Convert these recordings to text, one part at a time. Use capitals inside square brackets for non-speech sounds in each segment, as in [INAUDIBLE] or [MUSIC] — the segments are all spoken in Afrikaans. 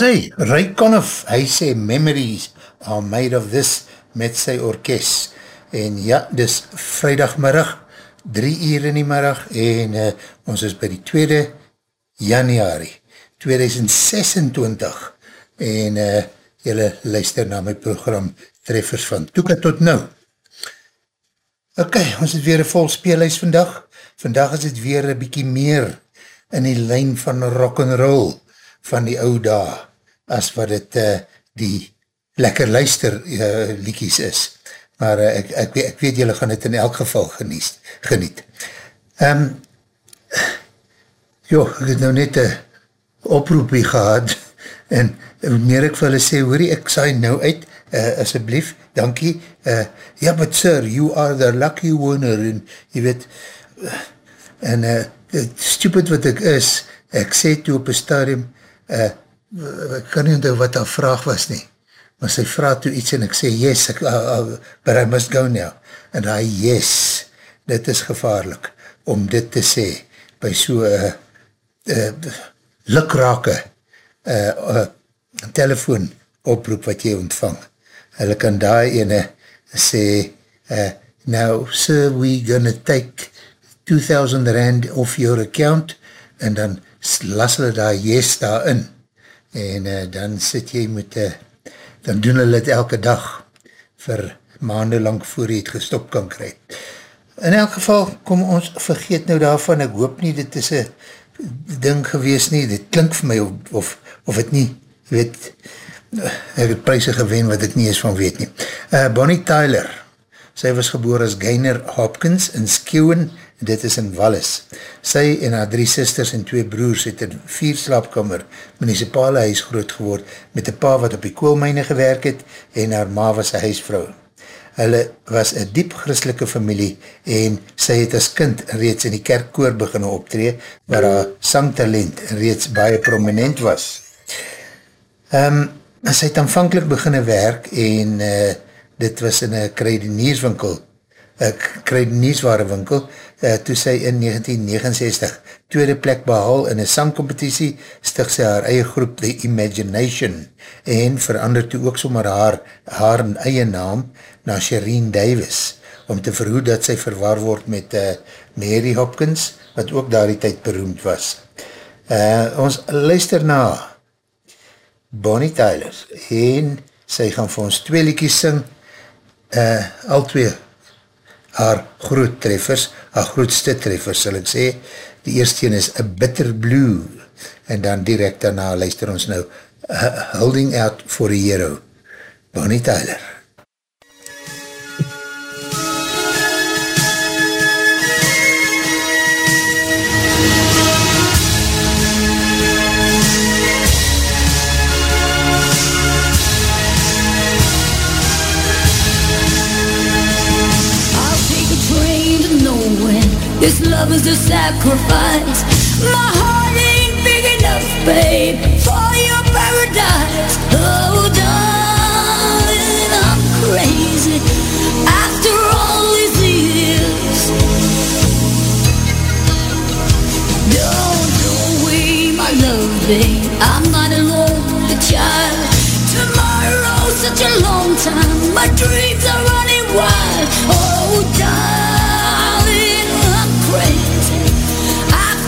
Is hy, Ray Conniff, hy sê Memories are made of this met sy orkest. En ja, dis vrijdagmiddag, drie uur in die middag en uh, ons is by die 2 januari 2026 en uh, jylle luister na my program Treffers van Toeka tot nou. Ok, ons het weer een vol speelhuis vandag. Vandag is het weer een bykie meer in die lijn van rock'n'roll van die ou daar, as wat het uh, die lekker luister uh, liekies is. Maar uh, ek, ek, ek weet julle gaan het in elk geval geniet. geniet. Um, jo, ek het nou net een oproepie gehad [LAUGHS] en meer ek vir hulle sê, hoorie, ek saai nou uit, uh, asjeblief, dankie. Uh, ja, but sir, you are the lucky winner en jy weet, en uh, stupid wat ek is, ek sê toe op een stadium, uh, ek kan nie onthou wat haar vraag was nie, maar sy vraag toe iets en ek sê yes, ek, uh, uh, but I must go now, en hy yes, dit is gevaarlik, om dit te sê, by so uh, uh, lukrake uh, uh, telefoon oproep wat jy ontvang, hulle kan daar ene sê, uh, now sir, we gonna take 2000 rand off your account, en dan las hulle daar yes daarin, en uh, dan sit jy met, uh, dan doen hulle het elke dag, vir maanden lang voor jy het gestop kan kry. In elk geval, kom ons vergeet nou daarvan, ek hoop nie, dit is een ding gewees nie, dit klink vir my, of, of, of het nie, weet, ek het prijse gewen wat ek nie eens van weet nie. Uh, Bonnie Tyler, sy was geboor as Gainer Hopkins in Skewen, dit is in Wallis. Sy en haar drie sisters en twee broers het in vier slaapkammer municipale huis groot geword met een pa wat op die koolmijne gewerk het en haar ma was een huisvrou. Hulle was een diep christelike familie en sy het as kind reeds in die kerkkoor beginne optree waar haar sangtalent reeds baie prominent was. Um, sy het aanvankelijk beginne werk en uh, dit was in een kruidenierswinkel, een kruideniersware winkel uh, toe sy in 1969 tweede plek behal in een sangcompetitie, stig sy haar eie groep The Imagination en verander toe ook sommer haar, haar eie naam na Shireen Davis, om te verhoed dat sy verwaar word met uh, Mary Hopkins, wat ook daar die tyd beroemd was. Uh, ons luister na Bonnie Tyler en sy gaan vir ons twee liekies sing, uh, al twee haar groot treffers, haar grootste treffers sal ek sê, die eerste een is A Bitter Blue, en dan direct daarna luister ons nou uh, Holding Out for a Hero, Bonnie Tyler. This love is a sacrifice. My heart ain't big enough, babe For your paradise. Oh, darling, I'm crazy. After all these years Don't throw away my love, babe. I'm not a lonely child. Tomorrow's such a long time. My dreams are running wild. Oh, darling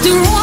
do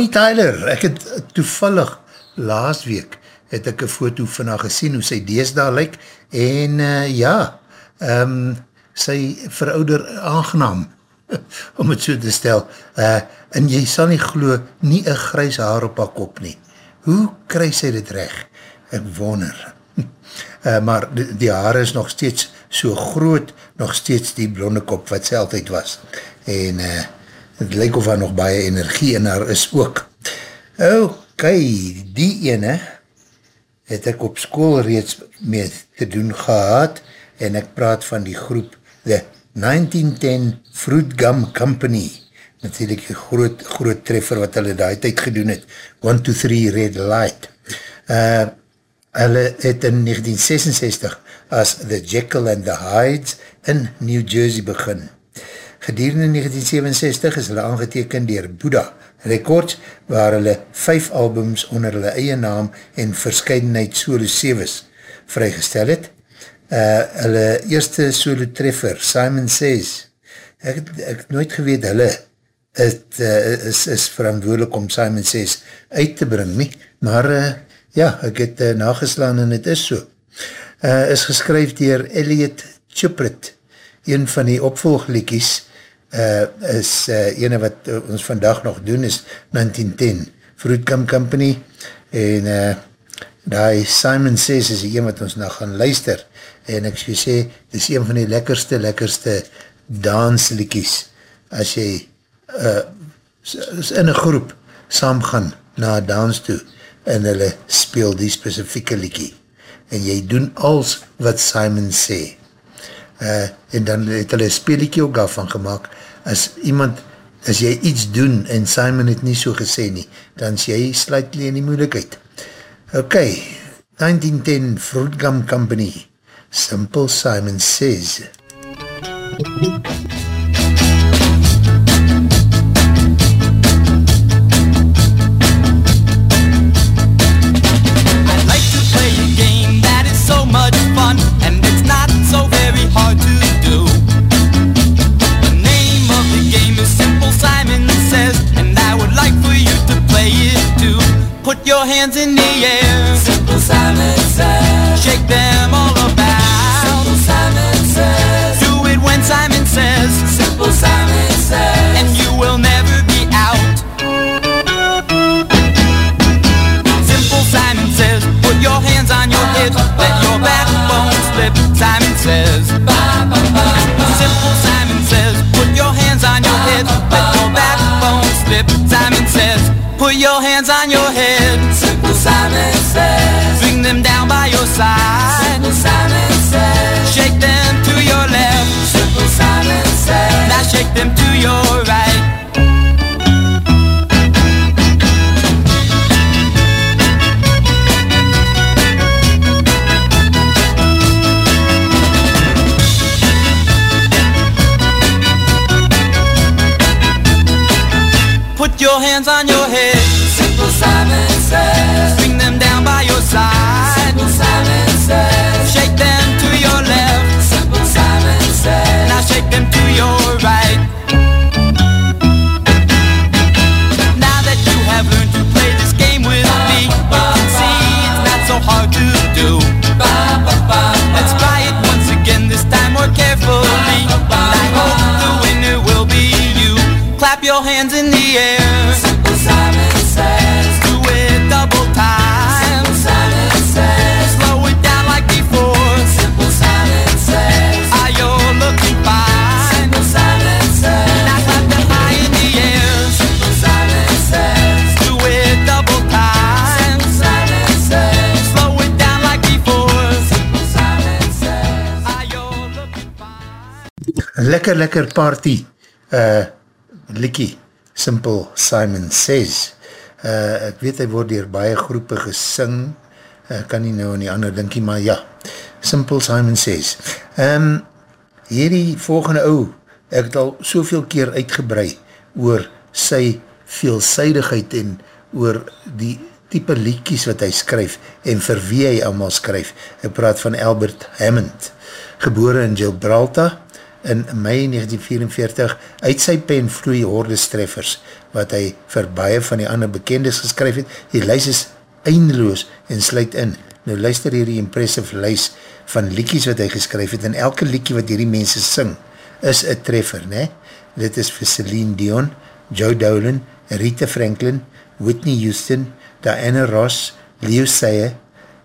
Bonnie Tyler, ek het toevallig laas week het ek een foto van haar gesien hoe sy deesdaal lyk en uh, ja, um, sy verouder aangenaam [LAUGHS] om het so te stel uh, en jy sal nie glo nie een grys haar op haar kop nie. Hoe kry sy dit recht? Ek wonder. Uh, [LAUGHS] maar die, die haar is nog steeds so groot, nog steeds die blonde kop wat sy altyd was. En uh, het lyk of haar nog baie energie in haar is ook. Ok, die ene het ek op school reeds mee te doen gehad en ek praat van die groep The 1910 Fruit Gum Company. Natuurlijk die groot, groot treffer wat hulle die tijd gedoen het. 1, 2, 3 Red Light. Uh, hulle het in 1966 as The Jekyll and the Hydes in New Jersey begin. Gedurende 1967 is hulle aangeteken dier Buddha Records, waar hulle vijf albums onder hulle eie naam en verscheidenheid solo sevens vrygestel het. Uh, hulle eerste solo treffer, Simon Says, ek het, ek het nooit geweet hulle het, uh, is, is verantwoordelik om Simon Says uit te bring nie, maar uh, ja, ek het uh, nageslaan en het is so. Uh, is geskryf dier Elliot Chuprit, een van die opvolgliekies, uh, is uh, ene wat uh, ons vandag nog doen is 1910 Fruit Gum Company en uh, die Simon Says is die een wat ons nou gaan luister. En ek sê sê, dit is een van die lekkerste, lekkerste dansliekies as jy uh, in een groep saam gaan na dans toe en hulle speel die specifieke liekie en jy doen als wat Simon sê uh, en dan het hulle een speeliekie ook daarvan gemaakt as iemand, as jy iets doen en Simon het nie so gesê nie, dan is jy slightly in die moeilijkheid. Ok, 1910 Fruit Gum Company, Simple Simon Says. I'd lekker lekker party uh, Likkie Simple Simon Says uh, ek weet hy word dier baie groepe gesing uh, kan nie nou in die ander dinkie maar ja Simple Simon Says um, hierdie volgende ou ek het al soveel keer uitgebrei oor sy veelzijdigheid en oor die type liedjies wat hy skryf en vir wie hy allemaal skryf. Ek praat van Albert Hammond, gebore in Gibraltar, in mei 1944 uit sy pen vloei hordestreffers wat hy vir baie van die ander bekendes geskryf het. Die lys is eindeloos en sluit in. Nou luister hier die impressive lys van liekies wat hy geskryf het en elke liekie wat hierdie mense sing is een treffer, ne? Dit is vir Celine Dion, Joe Dolan, Rita Franklin, Whitney Houston, Diana Ross, Leo Sayer,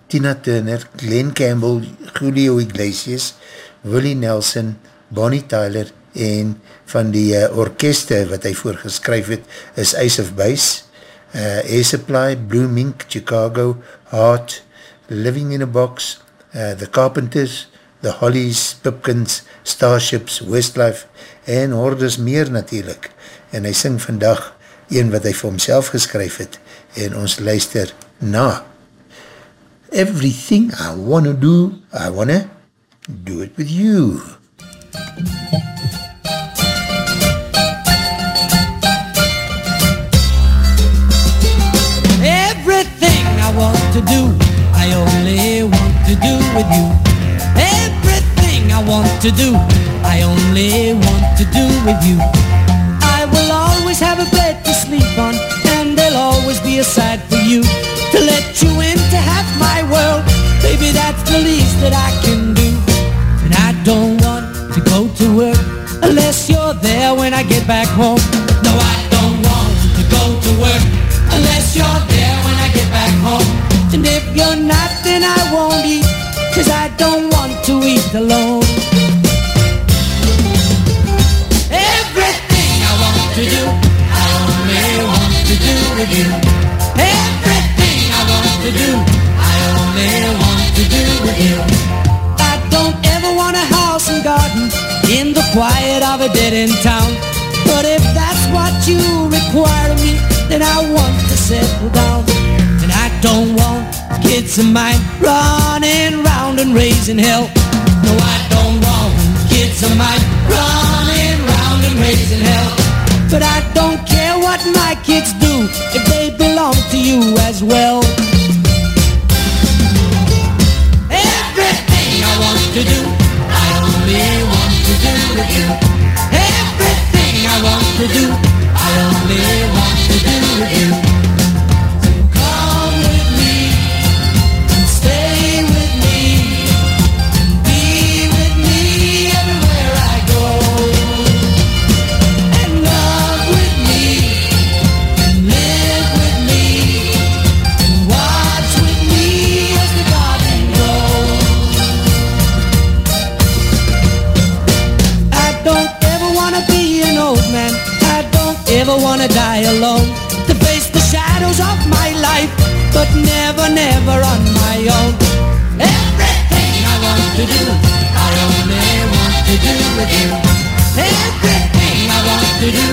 Tina Turner, Glenn Campbell, Julio Iglesias, Willie Nelson, Bonnie Tyler en van die uh, orkeste wat hy voorgeskryf het is Ace of Base, uh, Air Supply, Blue Mink, Chicago, Heart, Living in a Box, uh, The Carpenters, The Hollies, Pipkins, Starships, Westlife en hordes meer natuurlijk. En hy sing vandag een wat hy vir homself geskryf het en ons luister na. Everything I wanna do, I wanna do it with you. Everything I want to do, I only want to do with you. Everything I want to do, I only want to do with you. I will always have a bed to sleep on, and there'll always be a side for you to let you in to half my world. Baby, that's the least that I can do. And I don't go to work unless you're there when I get back home. No, I don't want to go to work unless you're there when I get back home. And if you're not, then I won't eat, cause I don't want to eat alone. Everything I want to do, I only want to do with you. Everything I want to do, I only want to do with you. I don't ever want a house and garden in the quiet of a dead end town. But if that's what you require of me, then I want to settle down. And I don't want kids of mine running round and raising hell. No, I don't want kids of mine running round and raising hell. But I don't care what my kids do if they belong to you as well. Everything I want to do, I only to do. Everything I want to do, I only want to do with you. Never, never on my own. Everything I want to do, I only want to do with you. Everything I want to do,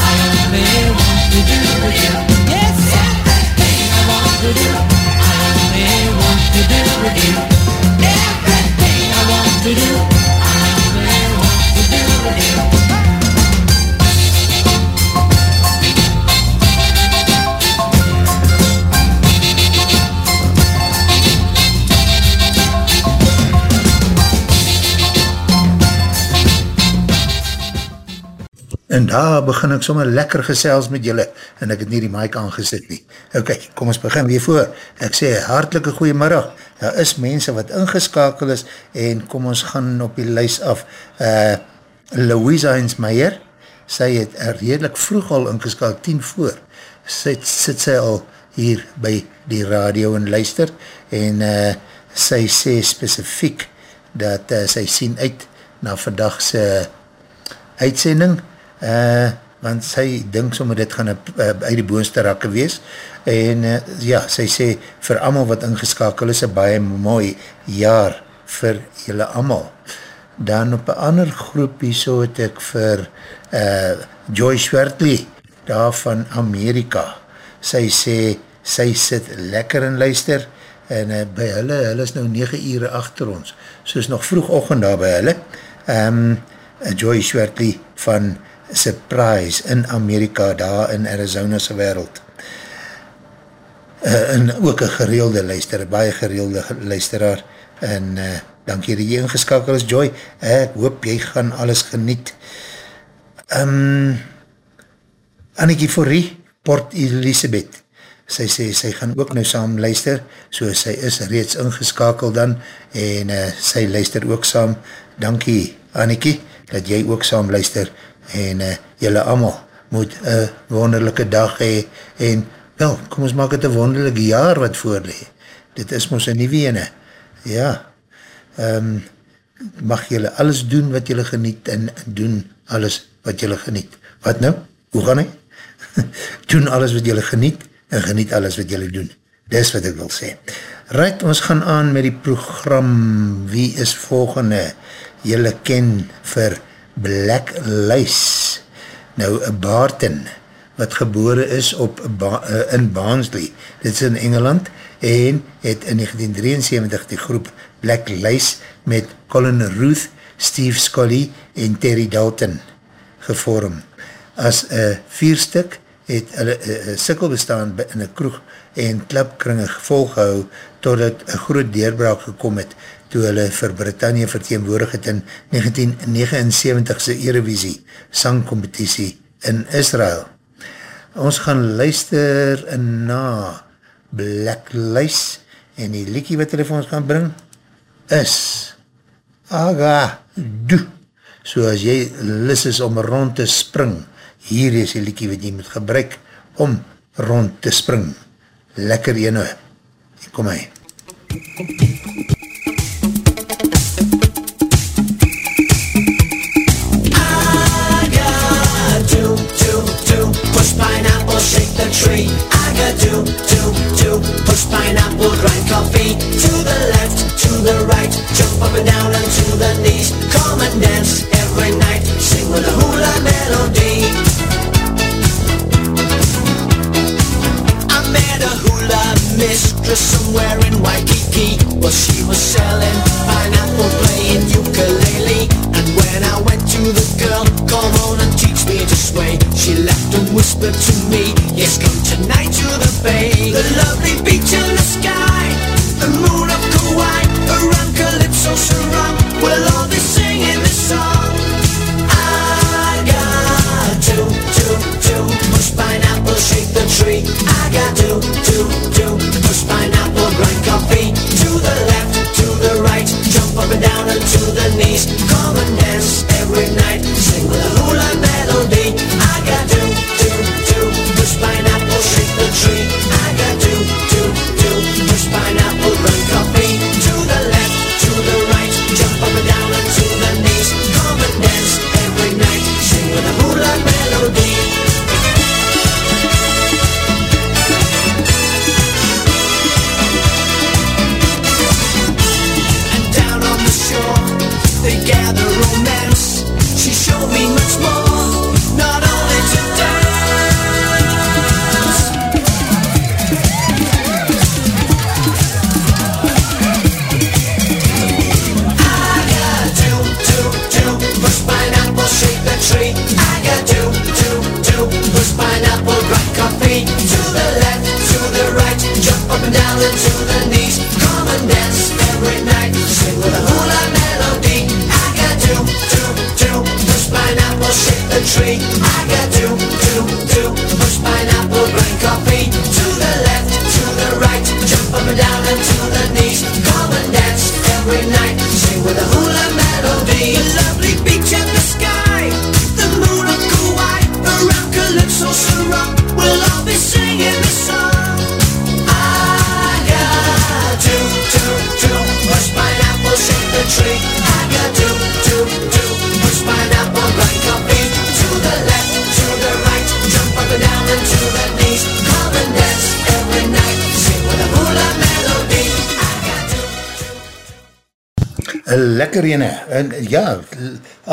I only want to do with you. Yes, everything I want to do, I only want to do with you. Everything I want to do, I only want to do with you. En daar begin ek sommer lekker gesels met julle en ek het nie die mic aangesit nie. Ok, kom ons begin weer voor. Ek sê hartelike goeiemiddag. Daar is mense wat ingeskakel is en kom ons gaan op die lys af. Uh, Louisa Heinzmeier, sy het redelijk vroeg al ingeskakel, 10 voor. Sy, sit sy al hier by die radio en luister en uh, sy sê specifiek dat uh, sy sien uit na vandagse uitsending, want sy dink sommer dit gaan uh, uit die boonste rakke wees, en uh, ja, sy sê, vir amal wat ingeskakel is, een baie mooi jaar vir julle amal. Dan op een ander groepie so het ek vir uh, Joy Schwertley, daar van Amerika, sy sê, sy sit lekker in luister, en uh, by hulle, hulle is nou 9 ure achter ons, so is nog vroeg ochend daar by hulle, um, Joy Schwertley van Surprise in Amerika, daar in Arizona's wereld. Uh, en ook een gereelde luister, baie gereelde luisteraar, en uh, dankie dat jy ingeskakel is, Joy, ek hoop jy gaan alles geniet. Um, Annikie Forrie, Port Elizabeth, sy sê, sy gaan ook nou saam luister, so sy is reeds ingeskakel dan, en uh, sy luister ook saam, dankie Annikie, dat jy ook saam luister, en uh, jylle allemaal moet een wonderlijke dag hee, en wel, kom ons maak het een wonderlijke jaar wat voorlee, dit is ons een nieuwe ene, ja, um, mag jylle alles doen wat jylle geniet, en doen alles wat jylle geniet, wat nou, hoe gaan hy? [LAUGHS] doen alles wat jylle geniet, en geniet alles wat jylle doen. Dis wat ek wil sê. Right, ons gaan aan met die program Wie is volgende? Jylle ken vir Black Lice. Nou, Barton, wat gebore is op ba in Barnsley. Dit is in Engeland en het in 1973 die groep Black Lice met Colin Ruth, Steve Scully en Terry Dalton gevorm. As een vierstuk het hulle uh, sikkel bestaan in een kroeg en klapkringe volgehou totdat een groot deurbraak gekom het toe hulle vir Britannia verteenwoordig het in 1979se Erevisie sangcompetitie in Israel. Ons gaan luister na Black Lice en die liekie wat hulle vir ons gaan bring is Aga Du. So as jy lis is om rond te spring, hier is die liekie wat jy moet gebruik om rond te spring. Lekker ene. Kom hy. do, tree. I got do, do, do, push pineapple, grind coffee. To the left, to the right, jump up and down and to the knees. Come and dance every night, sing with a hula melody.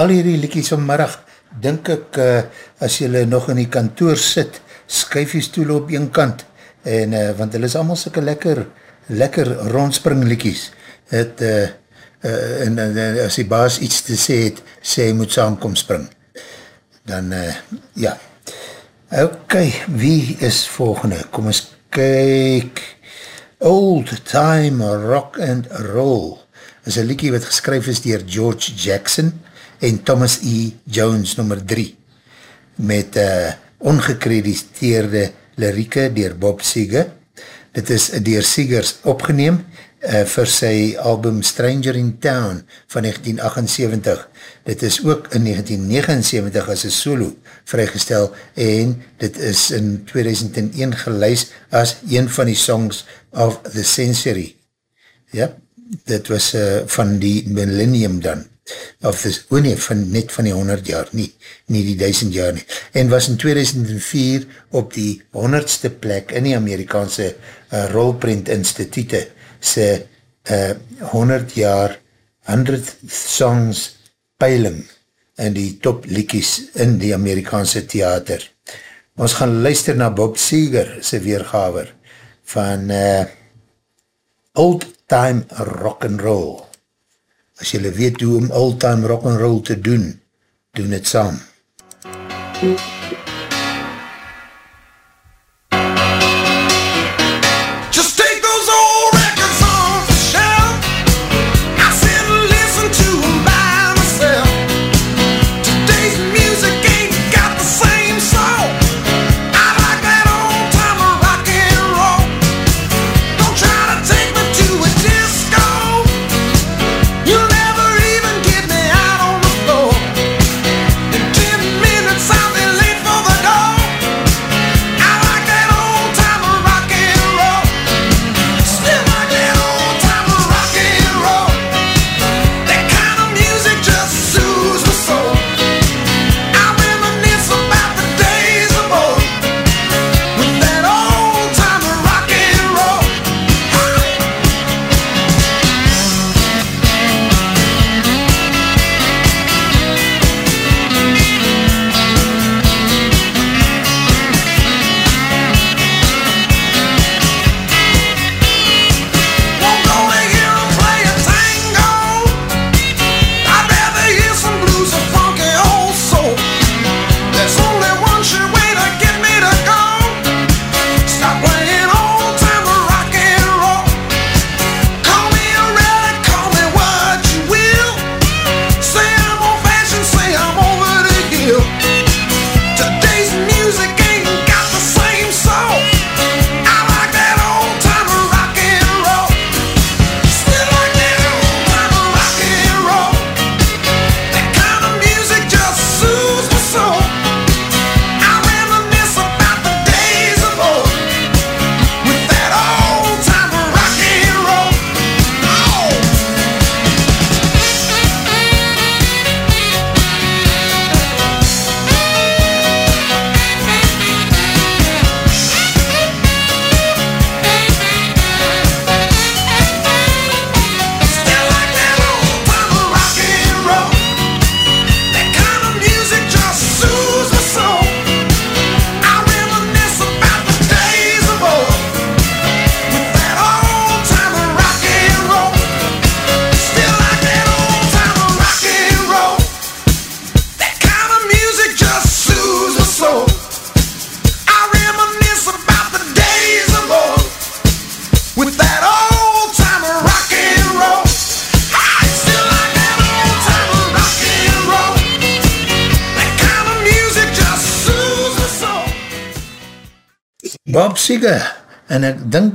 Al hierdie liekies vanmiddag, denk ek, uh, as jylle nog in die kantoor sit, skuif die stoel op een kant, en, uh, want hulle is allemaal sikke lekker, lekker rondspring liekies, het, uh, uh, en uh, as die baas iets te sê het, sê hy moet saamkom spring, dan, uh, ja, ok, wie is volgende, kom eens kyk, old time rock and roll, is een liekie wat geskryf is dier George Jackson en Thomas E. Jones nummer 3 met uh, ongekrediteerde lirieke dier Bob Seger. Dit is dier Segers opgeneem uh, vir sy album Stranger in Town van 1978. Dit is ook in 1979 as een solo vrygestel en dit is in 2001 geluis as een van die songs of the century. Ja, dit was uh, van die millennium dan of is, oh nee, van, net van die 100 jaar, nie, nie die 1000 jaar nie, en was in 2004 op die 100ste plek in die Amerikaanse uh, rolprint institute se uh, 100 jaar 100 songs peiling in die top liekies in die Amerikaanse theater. Ons gaan luister na Bob Seger se weergaver van uh, Old Time Rock and Roll as jylle weet hoe om old-time rock'n'roll te doen, doen het saam. Just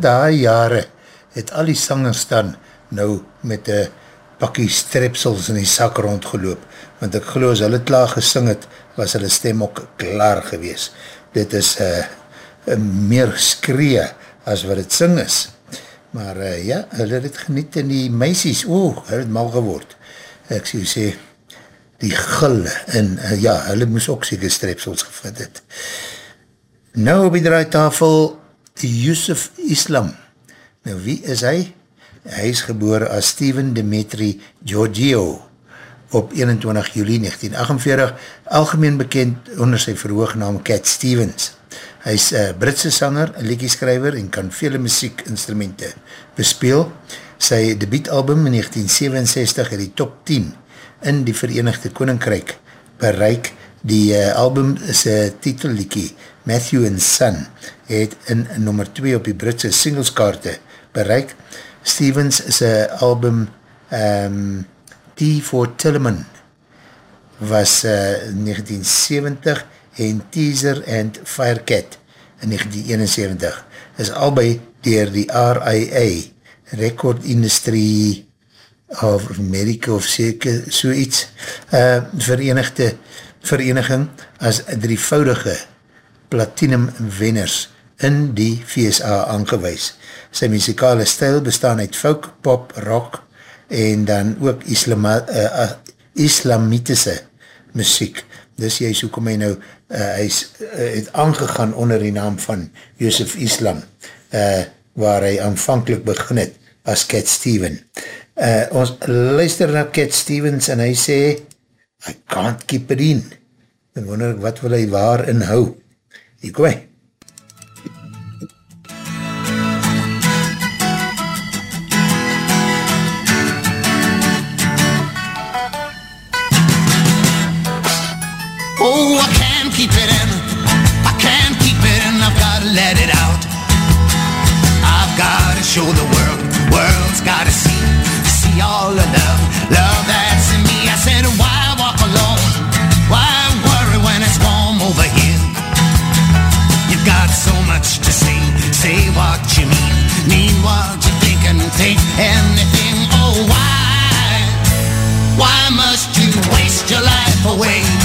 daai jare het al die sangers dan nou met een pakkie strepsels in die sak rondgeloop, want ek geloof as hulle klaar gesing het, was hulle stem ook klaar gewees. Dit is uh, meer skree as wat het sing is. Maar uh, ja, hulle het geniet en die meisies, oeh, hulle het mal geword. Ek sê, sê die gulle en uh, ja, hulle moes ook seker strepsels gevind het. Nou op die draaitafel, Yusuf Islam. Nou wie is hy? Hy is geboor as Steven Dimitri Giorgio op 21 juli 1948, algemeen bekend onder sy verhoognaam Cat Stevens. Hy is uh, Britse sanger, liedjeskrijver en kan vele muziekinstrumente bespeel. Sy debietalbum in 1967 het die top 10 in die Verenigde Koninkryk bereik. Die uh, album sy titelliekie Matthew and Son het in nummer 2 op die Britse singleskaarte bereik. Stevens sy album um, T for Tilleman was uh, 1970 en Teaser and Firecat in 1971 is albei dier die RIA Record Industry of Amerika of seker so iets uh, verenigde vereniging as drievoudige platinum wenners in die VSA aangewys. Sy muzikale stijl bestaan uit folk, pop, rock en dan ook islama, uh, islamitische muziek. Dus jy so kom hy nou, uh, hy is, uh, het aangegaan onder die naam van Joseph Islam, uh, waar hy aanvankelijk begin het as Cat Steven. Uh, ons luister na Cat Stevens en hy sê, I can't keep it in. En wonder ek, wat wil hy waar inhou? Hier kom hy. Away?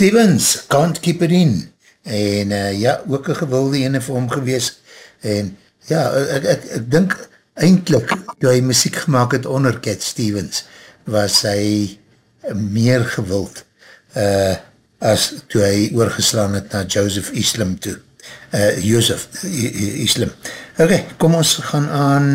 Stevens, Can't Keep It In. En uh, ja, ook een gewilde ene vir hom gewees. En ja, ek, ek, ek dink eindelijk, toe hy muziek gemaakt het onder Cat Stevens, was hy meer gewild uh, as toe hy oorgeslaan het na Joseph Islam toe. Uh, Joseph Islam. Ok, kom ons gaan aan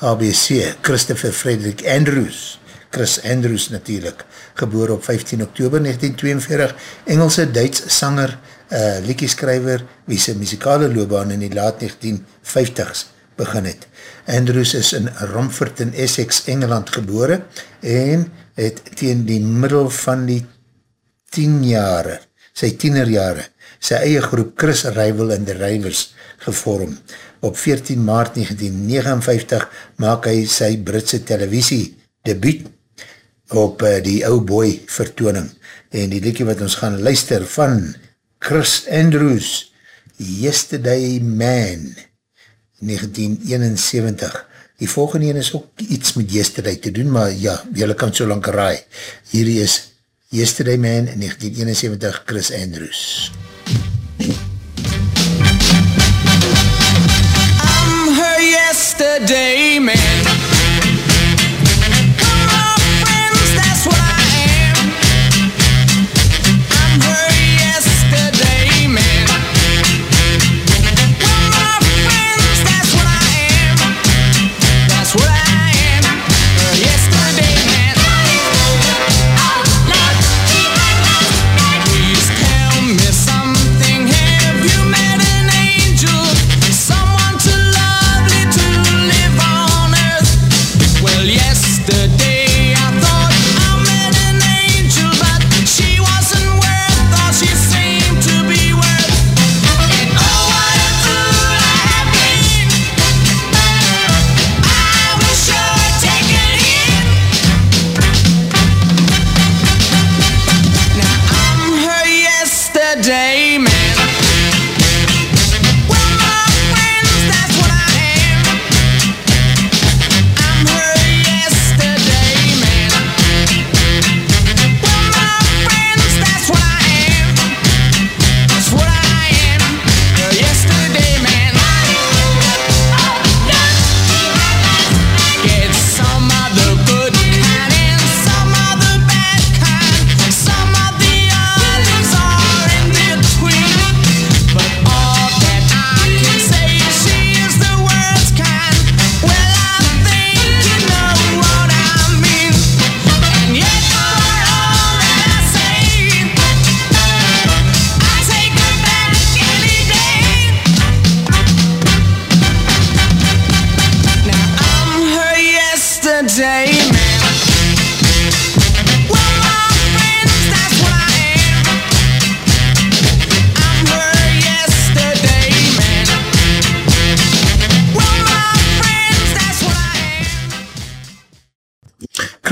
ABC, Christopher Frederick Andrews. Chris Andrews natuurlijk, geboor op 15 oktober 1942, Engelse Duits sanger, uh, liedjeskrijver, wie sy muzikale loopbaan in die laat 1950s begin het. Andrews is in Romford in Essex, Engeland gebore en het teen die middel van die 10 jare, sy tienerjare, sy eie groep Chris Rival and the Rivals gevorm. Op 14 maart 1959 maak hy sy Britse televisie debuut op uh, die ou boy vertooning. En die liedje wat ons gaan luister van Chris Andrews, Yesterday Man, 1971, Die volgende een is ook iets met Yesterday te doen, maar ja, jylle kan so lang raai. Hierdie is Yesterday Man in 1971, Chris Andrews. I'm her yesterday man.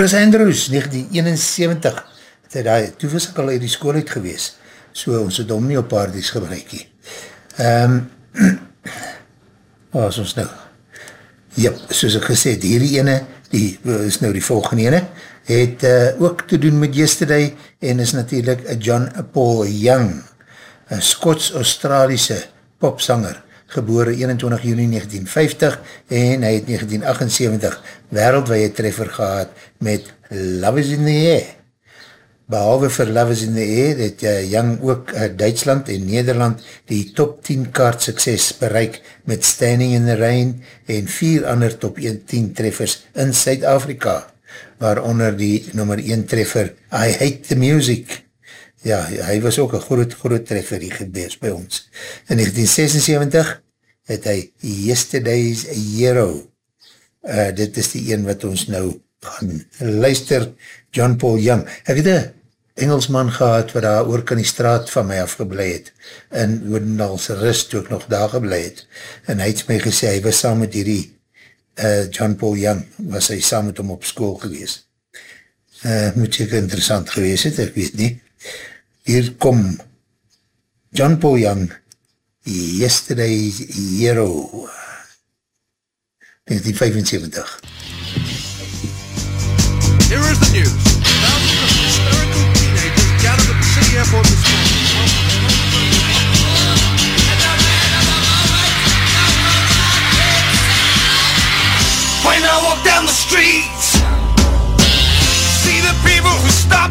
Chris Andrews, 1971, het hy daar, toe was ek al uit die school uit gewees, so ons het hom nie op paardies gebruik nie. Um, [CLEARS THROAT] waar is ons nou? Jep, soos ek gesê hierdie ene, die is nou die volgende ene, het uh, ook te doen met Yesterday, en is natuurlijk John Paul Young, een Skots-Australiese popsanger, gebore 21 juni 1950 en hy het 1978 wereldwee treffer gehad met Love is in the Air. Behalve vir Love is in the Air het uh, Young ook uh, Duitsland en Nederland die top 10 kaart sukses bereik met Standing in the Rain en vier ander top 10 treffers in Suid-Afrika, waaronder die nummer 1 treffer I Hate the Music. Ja, hy was ook een groot, groot treffer die gebees by ons. In 1976 het hy Yesterday's Hero. Uh, dit is die een wat ons nou gaan luister, John Paul Young. Ek het een Engelsman gehad wat daar oor kan die straat van my afgeblij het in Woodendalse rust toe ek nog daar geblij het. En hy het my gesê, hy was saam met hierdie uh, John Paul Young, was hy saam met hom op school gewees. Uh, moet seker interessant gewees het, ek weet nie. Hier kom John Paul Young, Yesterday's Hero, 1975. Here is the news. Thousands of hysterical teenagers gathered at the city airport this morning. When I walk down the streets, see the people who stop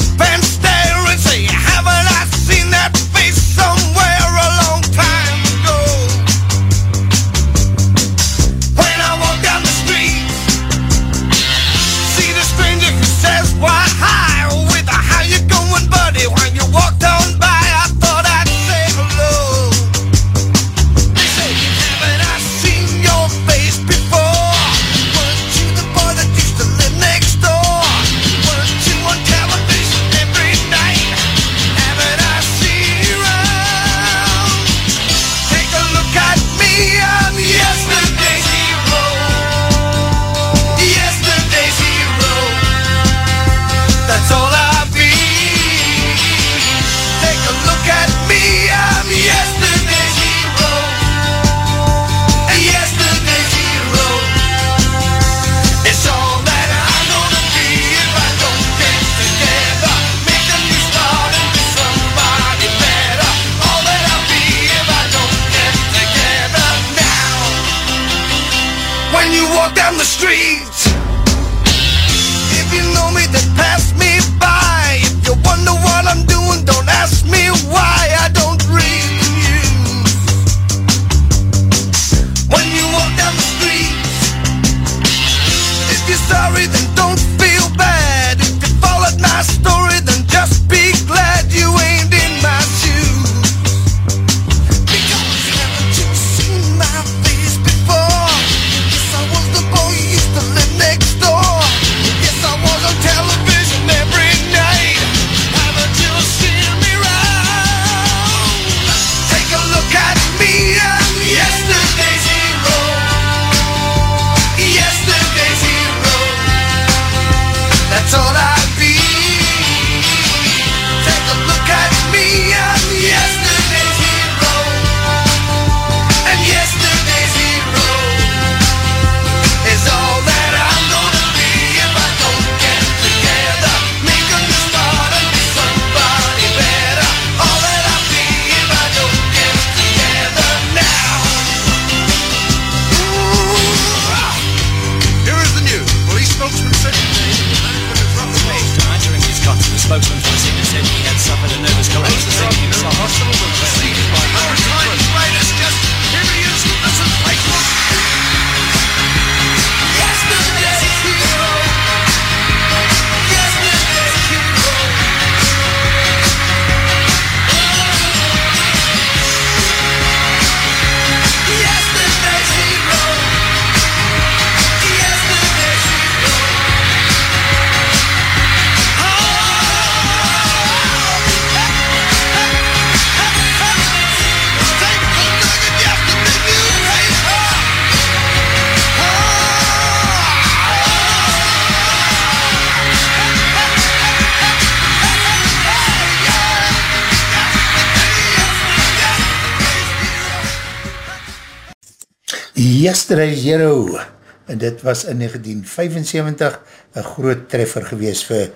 Yesterday's Hero en dit was in 1975 een groot treffer gewees vir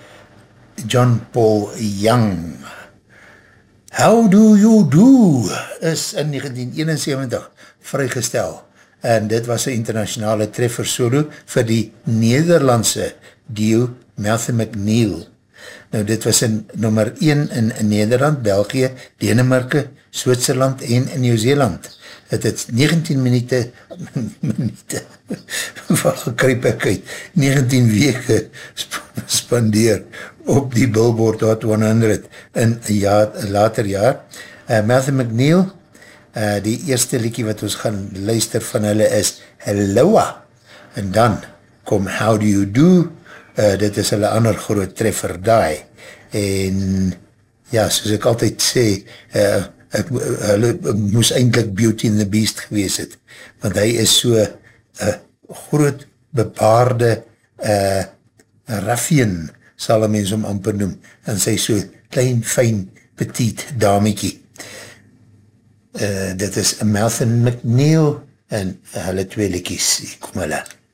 John Paul Young. How Do You Do is in 1971 vrygestel en dit was een internationale treffer solo vir die Nederlandse duo Malcolm McNeil. Nou dit was in nummer 1 in, in Nederland, België, Denemarke, Switserland en in Nieuw-Zeeland. Het het 19 minute, [LAUGHS] minute, wat gekryp ek uit, 19 weke sp spandeer op die Billboard Hot 100 in jaar, later jaar. Uh, Malcolm McNeil, uh, die eerste liekie wat ons gaan luister van hulle is Helloa, en dan kom How Do You Do, uh, dit is hulle ander groot treffer daai, en ja, soos ek altyd sê, uh, ek, hulle moes eindelijk Beauty and the Beast gewees het, want hy is so uh, groot bepaarde uh, raffien, sal een mens om amper noem, en sy so klein, fijn, petit damiekie. Uh, dit is Malcolm McNeil en hulle twee likies, kom hulle. I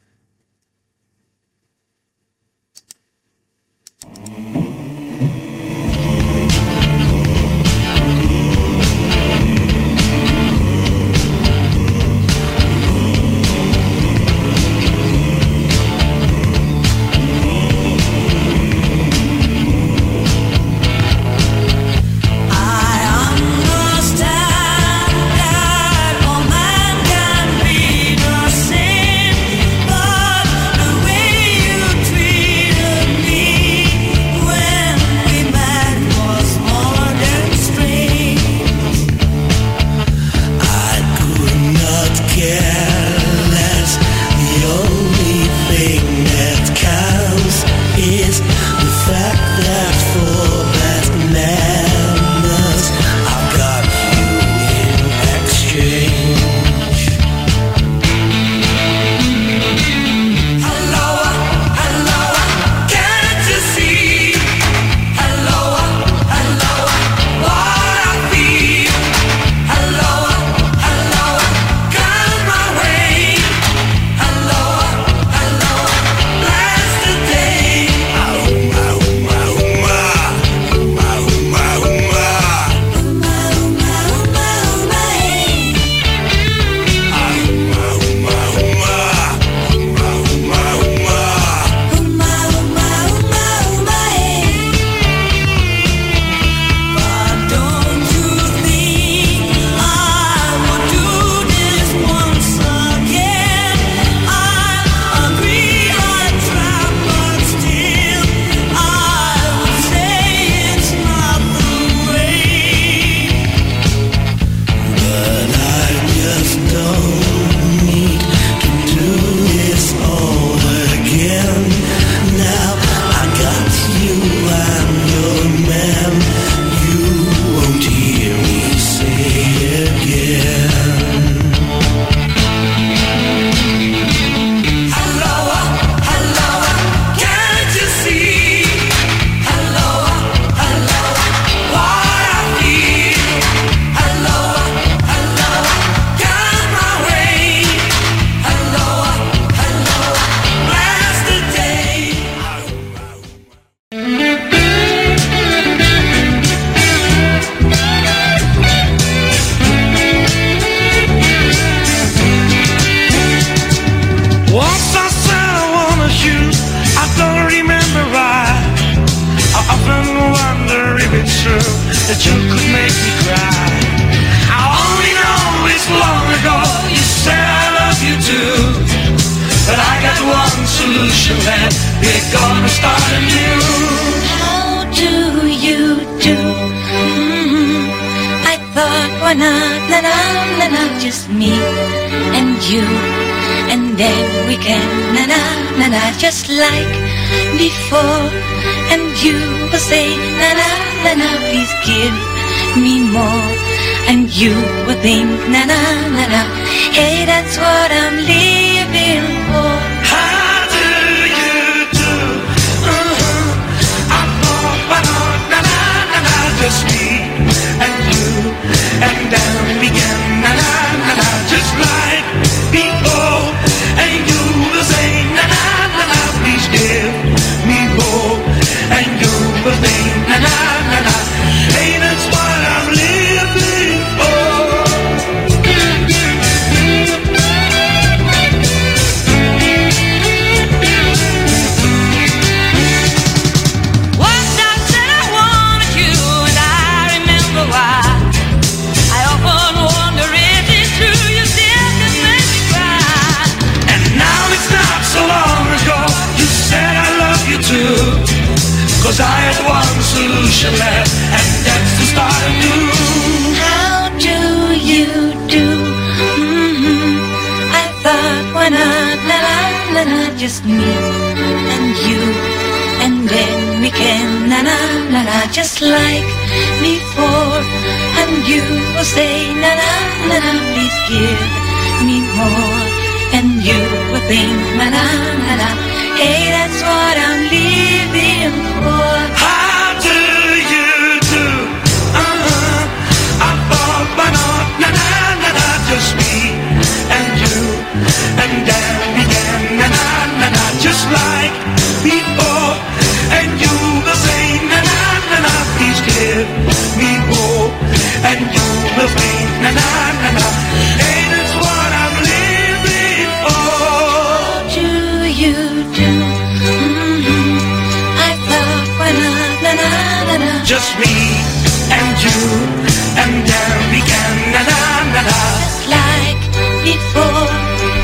please give me more. And you will think, na na na na, hey, that's what I'm living can, na na na na, just like before. And you will say, na na na na, please give me more. And you will think, na na na na, hey, that's what I'm living for. How do you do? Uh-huh. I thought why not na na na na Just me and you And then began na na na na Just like before you. And then began na na na na. Just like before,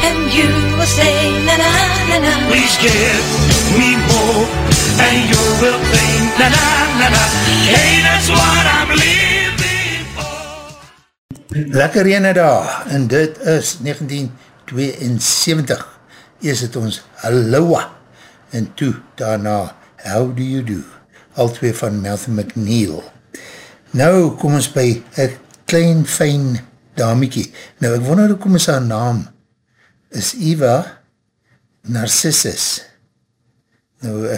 and you will say, na na na na. Please give me more And you will think na na na na. Hey, that's what I'm living for. Lekker ene daar, en dit is 1972, is het ons Aloha, en toe daarna How Do You Do, al twee van Malcolm McNeil. Nou kom ons by een klein fijn damiekie, nou ek wonder hoe kom ons haar naam, is Eva Narcissus. Nou, uh,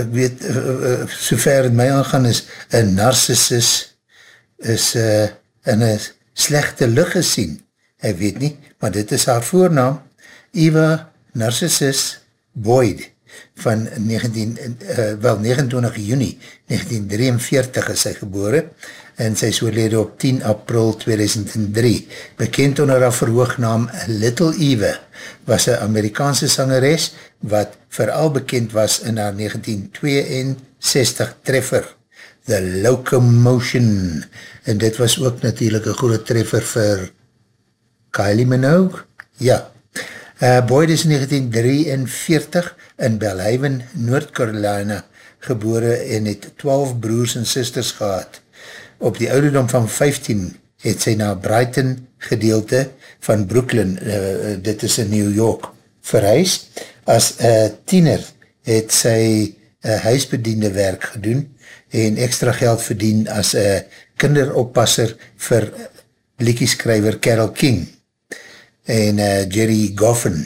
ek weet, uh, uh, so ver het my aangaan is, een narcissus is uh, in een slechte lucht gesien. Ek weet nie, maar dit is haar voornaam. Eva Narcissus Boyd van 19, uh, wel 29 juni 1943 is sy gebore en sy is oorlede op 10 april 2003. Bekend onder haar verhoognaam Little Eva was een Amerikaanse sangeres wat vooral bekend was in haar 1962 treffer The Locomotion en dit was ook natuurlijk een goede treffer vir Kylie Minogue? Ja. Uh, Boyd is in 1943 in Belhaven, Noord-Carolina gebore en het 12 broers en sisters gehad. Op die ouderdom van 15 het sy na Brighton gedeelte van Brooklyn, uh, dit is in New York, verhuis. As uh, tiener het sy uh, huisbediende werk gedoen en extra geld verdien as uh, kinderoppasser vir liekieskrijver Carol King en uh, Jerry Goffin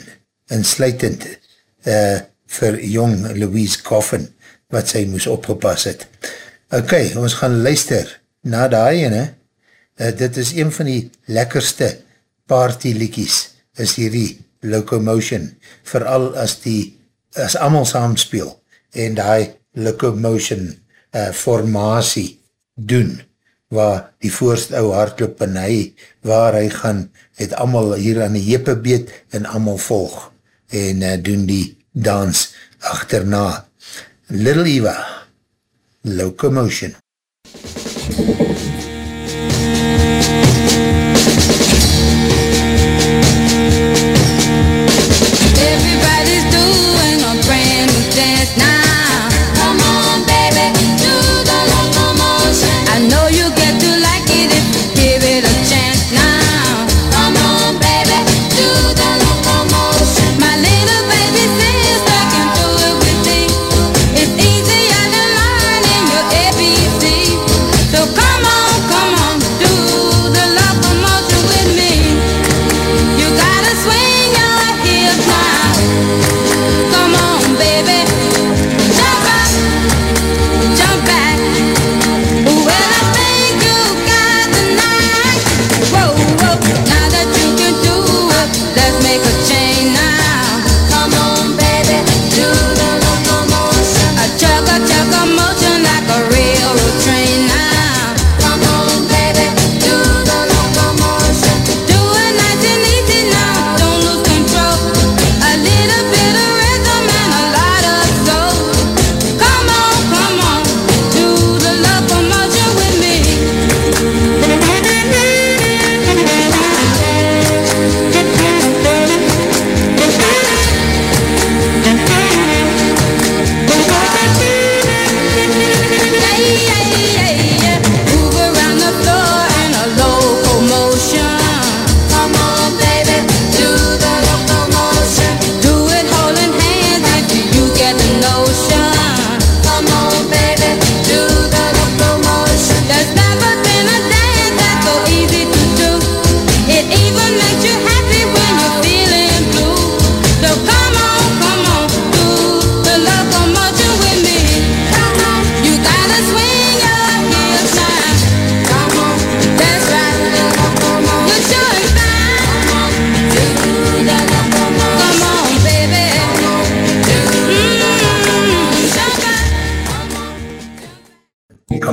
insluitend uh, vir jong Louise Goffin wat sy moes opgepas het. Ok, ons gaan luister na die ene. Uh, dit is een van die lekkerste party liekies is hierdie Locomotion, vooral as die, as amal saamspeel en die Locomotion uh, formatie doen, waar die voorste ou hardloop en hy, waar hy gaan, het amal hier aan die jeppe beet en amal volg en uh, doen die dans achterna. Little Eva, Locomotion. Everybody's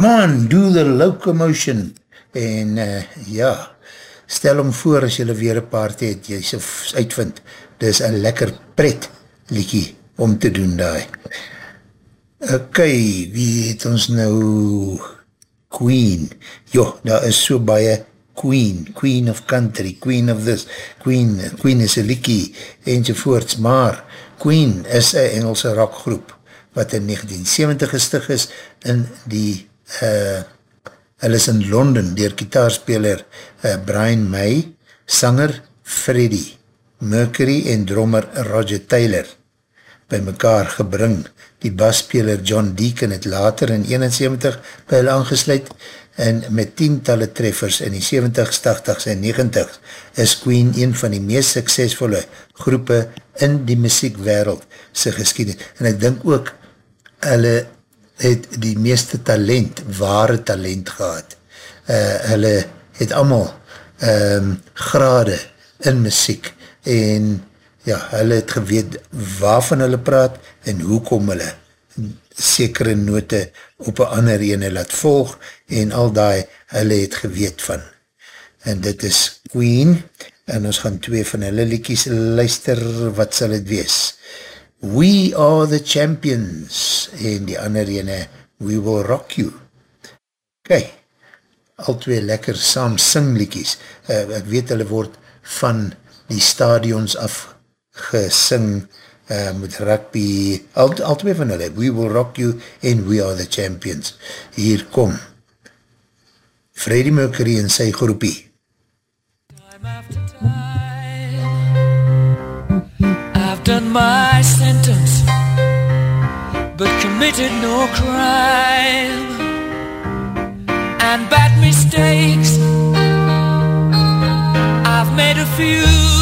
Come on, do the locomotion. En uh, ja, stel hom voor as jylle weer een party het, jy sê uitvind, dis een lekker pret liekie om te doen daai. Ok, wie het ons nou Queen? Jo, daar is so baie Queen, Queen of Country, Queen of this, Queen, Queen is een liekie, enzovoorts, maar Queen is een Engelse rockgroep, wat in 1970 gestig is in die uh, hulle is in Londen dier kitaarspeler uh, Brian May, sanger Freddie Mercury en drummer Roger Taylor by mekaar gebring. Die basspeler John Deacon het later in 71 by hulle aangesluit en met tientallen treffers in die 70s, 80s en 90s is Queen een van die meest suksesvolle groepe in die muziekwereld sy geschiedenis. En ek dink ook hulle het die meeste talent, ware talent gehad. Uh, hulle het allemaal um, grade in muziek en ja, hulle het geweet waarvan hulle praat en hoekom hulle sekere note op een ander ene laat volg en al die hulle het geweet van. En dit is Queen en ons gaan twee van hulle liekies luister, wat sal het wees? We are the champions en die ander ene We will rock you. Kijk, al twee lekker saam singliekies. Uh, ek weet hulle word van die stadions af gesing uh, met rugby, al, al twee van hulle, We Will Rock You en We Are The Champions. Hier kom Freddie Mercury en sy groepie. my sentence but committed no crime. And bad mistakes I've made a few.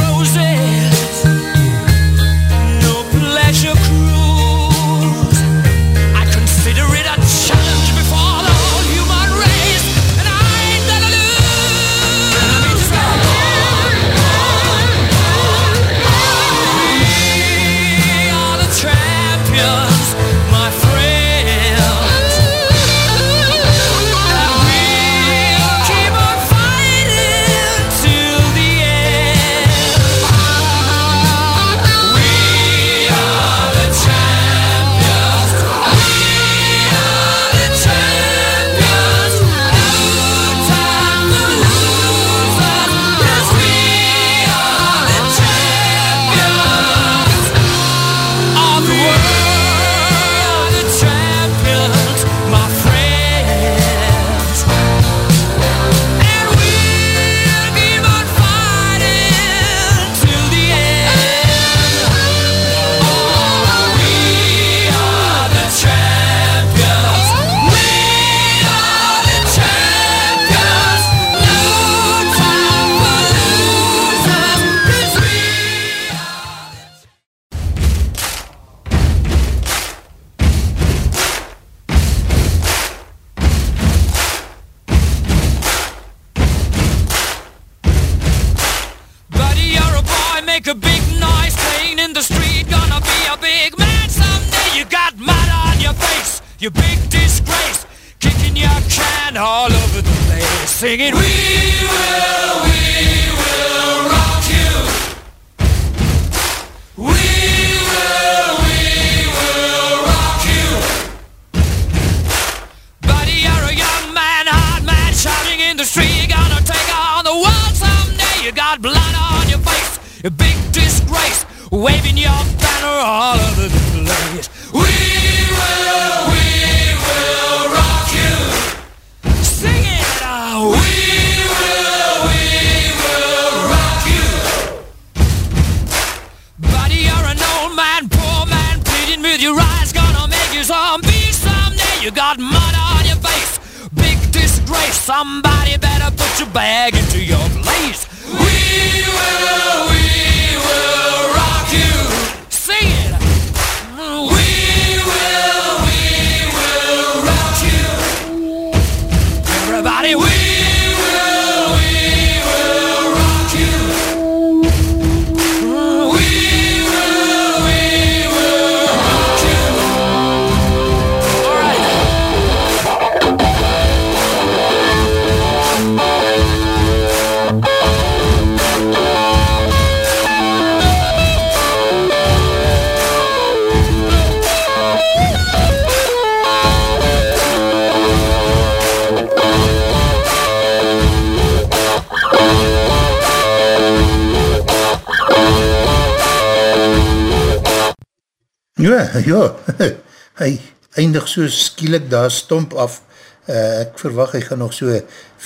[LAUGHS] ja, [LAUGHS] hy eindig so skielik daar stomp af, uh, ek verwacht hy gaan nog so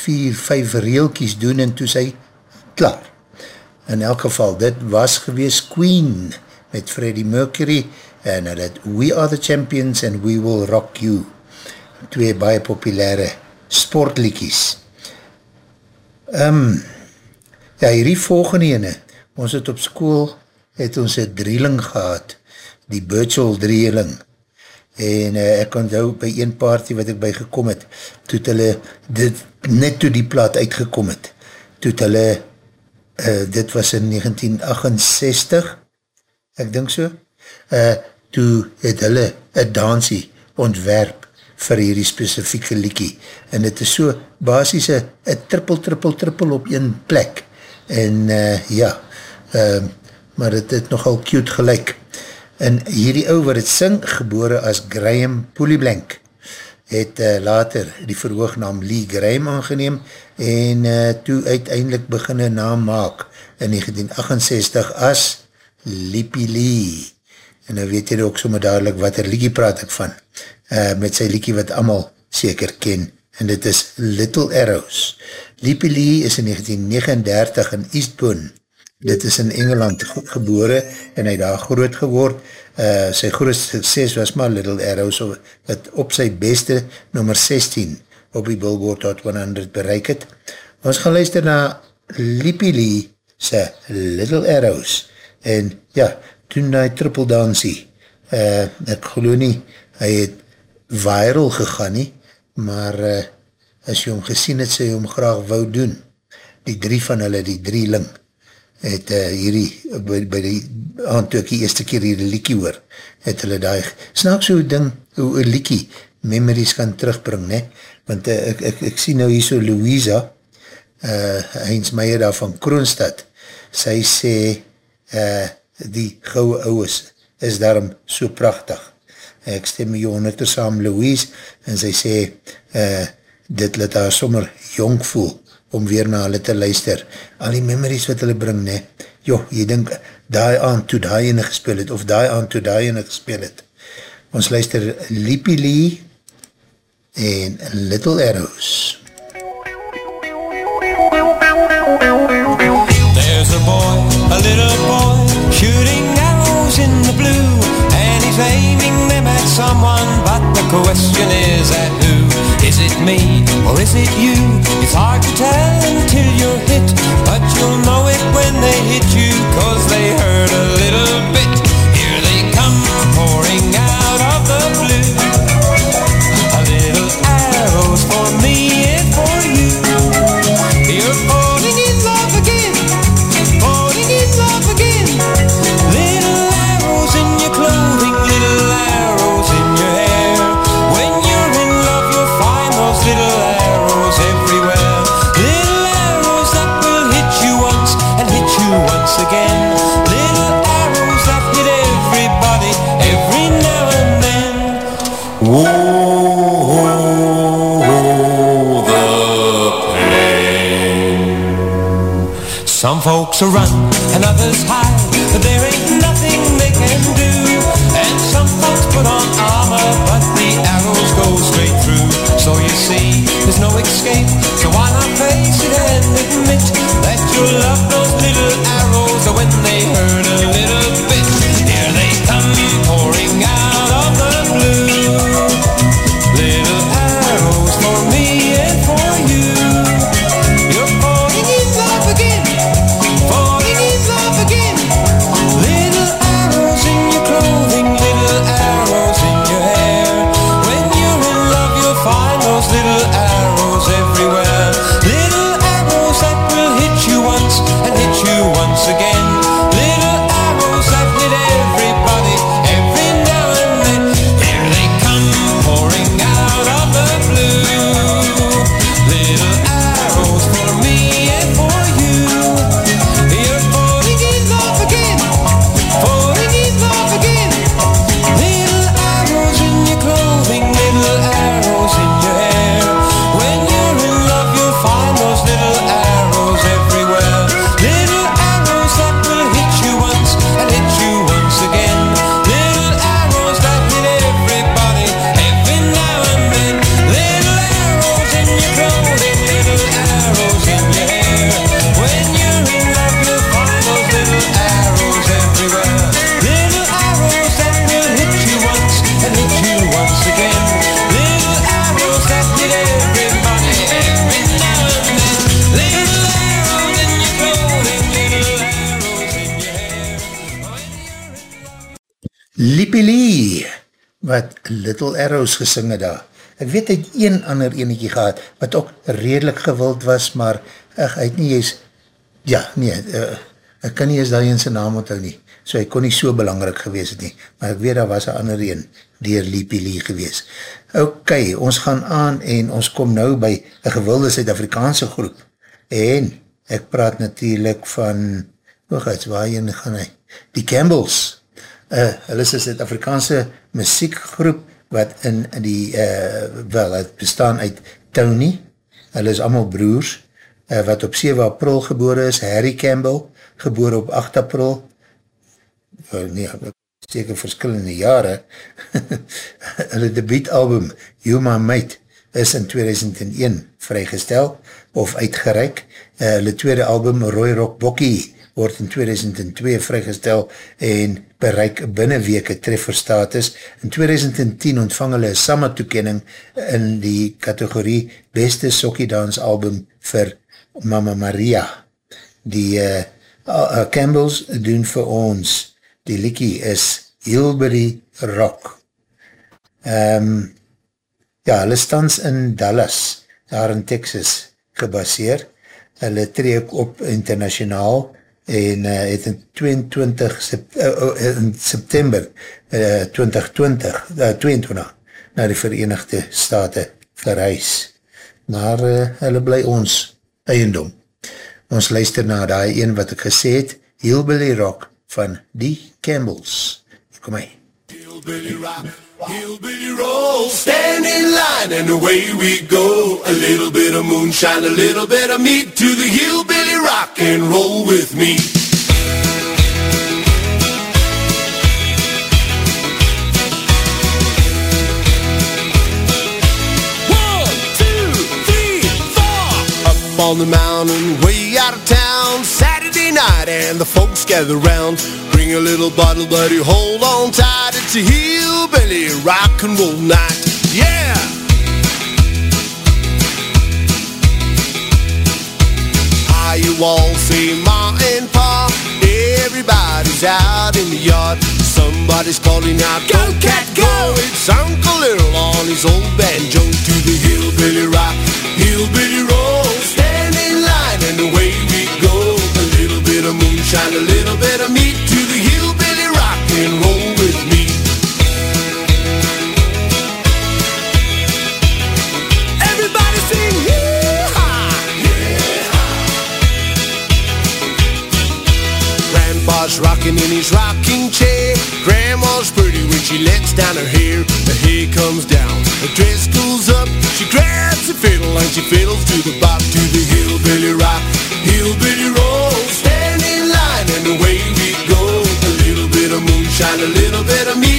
4-5 reelkies doen en toe sy klaar. In elk geval, dit was gewees Queen met Freddie Mercury en hulle het We Are The Champions and We Will Rock You. Twee baie populaire sportliekies. Um, ehm, ja, hierdie volgende ene, ons het op school, het ons een drieling gehad, die Birchall drieling, en uh, ek onthou by een party wat ek by gekom het, toe het hulle, dit, net toe die plaat uitgekom het, toe het hulle, uh, dit was in 1968, ek dink so, uh, toe het hulle een dansie ontwerp vir hierdie specifieke liekie, en het is so basis een trippel, trippel, trippel op een plek, en uh, ja, uh, maar het het nogal cute gelijk, en hierdie ou wat het sing, gebore as Graham Poolyblank, het uh, later die verhoognaam Lee Graham aangeneem, en uh, toe uiteindelik begin een naam maak, in 1968 as Lippie Lee, en nou weet jy ook sommer dadelijk wat er liekie praat ek van, uh, met sy liekie wat allemaal seker ken, en dit is Little Arrows. Lippie Lee is in 1939 in Eastbourne, dit is in Engeland ge gebore, en hy daar groot geword, uh, sy grootste succes was maar Little Arrows, wat op sy beste nummer 16 op die Billboard Hot 100 bereik het. Ons gaan luister na Lippie Lee sy Little Arrows, en ja, toen hy triple dansie, uh, ek geloof nie, hy het viral gegaan nie, maar uh, as jy hom gesien het, sy hom graag wou doen. Die drie van hulle, die drieling, het uh, hierdie, by, by die aand toe ek die eerste keer hierdie liekie hoor, het hulle daai, snaak so ding, hoe een liekie memories kan terugbring, ne? want uh, ek, ek, ek sien nou hier so Louisa, uh, Heinz Meijer daar van Kroonstad, sy sê, uh, die gouwe ouwes is daarom so prachtig. Ek stem met jou saam Louise en sy sê uh, dit laat haar sommer jong voel om weer na hulle te luister. Al die memories wat hulle bring, ne? Jo, jy dink, daai aan toe daai ene gespeel het, of daai aan toe daai ene gespeel het. Ons luister Lippie Lee en Little Arrows. There's a boy, a little boy, shooting arrows in the blue, and he's aiming them at someone, but the question is at who? Me, or is it you? It's hard to tell until you're hit, but you'll know it when they hit you, cause they hurt a little Some folks are run Little Arrows gesing het daar. Ek weet hy het een ander enetjie gehad, wat ook redelijk gewild was, maar ach, hy het nie eens, ja, nee, uh, ek kan nie eens daar een sy naam onthou nie, so hy kon nie so belangrik gewees het nie, maar ek weet daar was een ander een, dier Lippie Lee gewees. Ok, ons gaan aan en ons kom nou by een gewilde Suid-Afrikaanse groep, en ek praat natuurlijk van, wacht eens, waarheen gaan hy? Die Campbells, uh, hulle is een Suid-Afrikaanse muziekgroep, wat in die, uh, wel, het bestaan uit Tony, hulle is allemaal broers, uh, wat op 7 april gebore is, Harry Campbell, gebore op 8 april, uh, nee, seker verskillende jare, [LAUGHS] hulle debietalbum, You My Mate, is in 2001 vrygestel, of uitgereik, uh, hulle tweede album, Roy Rock Bokkie, word in 2002 vrygestel en bereik binnenweke trefferstatus. In 2010 ontvang hulle een samme toekenning in die kategorie Beste Sokkiedans album vir Mama Maria. Die uh, uh, Campbells doen vir ons, die liekie is Hillbilly Rock. Um, ja, hulle stans in Dallas, daar in Texas, gebaseer. Hulle treek op internationaal en uh, het in 22 sept, uh, uh, in september uh, 2020, uh, 22 na die Verenigde Staten verhuis. Maar uh, hulle bly ons eiendom. Ons luister na die een wat ek gesê het, Hillbilly Rock van die Campbells. Kom hy. Hillbilly rock, hillbilly roll, stand in line and away we go. A little bit of moonshine, a little bit of meat to the hillbilly rock and roll with me. One, two, three, four. Up on the mountain, way out of town, Saturday night, and the folks gather round. Bring a little bottle, buddy, hold on tight. It's a hillbilly rock and roll night. Yeah! How you all say ma and pa? Everybody's out in the yard. Somebody's calling out, go cat go! It's Uncle Earl on his old banjo to the hillbilly rock, hillbilly roll. Stand in line and away we go. A little bit of moonshine, a little bit of meat Grandpa's rocking in his rocking chair. Grandma's pretty when she lets down her hair. The hair comes down, her dress goes up. She grabs a fiddle and she fiddles to the bop to the hillbilly rock, hillbilly roll. Stand in line and away we go. A little bit of moonshine, a little bit of meat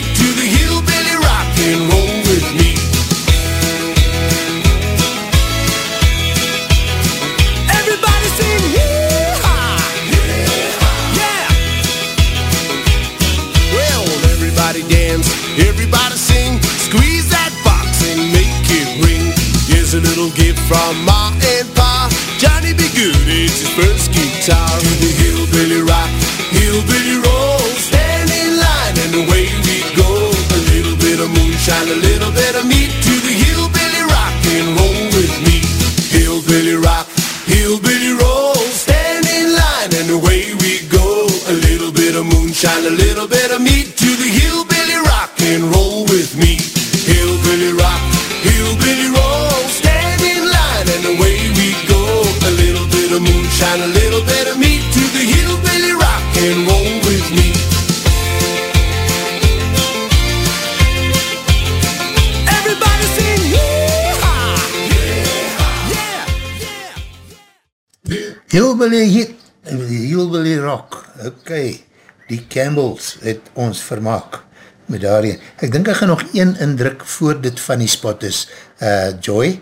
from my Pa. Johnny be good, it's his first guitar. To the hillbilly rock, hillbilly roll. Stand in line and away we go. A little bit of moonshine, a little bit of meat. To the hillbilly rock and roll with me. Hillbilly rock, hillbilly roll. Stand in line and away we go. A little bit of moonshine, a little bit of meat. To the hillbilly rock and roll with me. Hillbilly Hit, Hillbilly Rock, ok, die Campbells het ons vermaak met daarin. Ek dink ek gaan nog een indruk voor dit funny spot is, uh, Joy,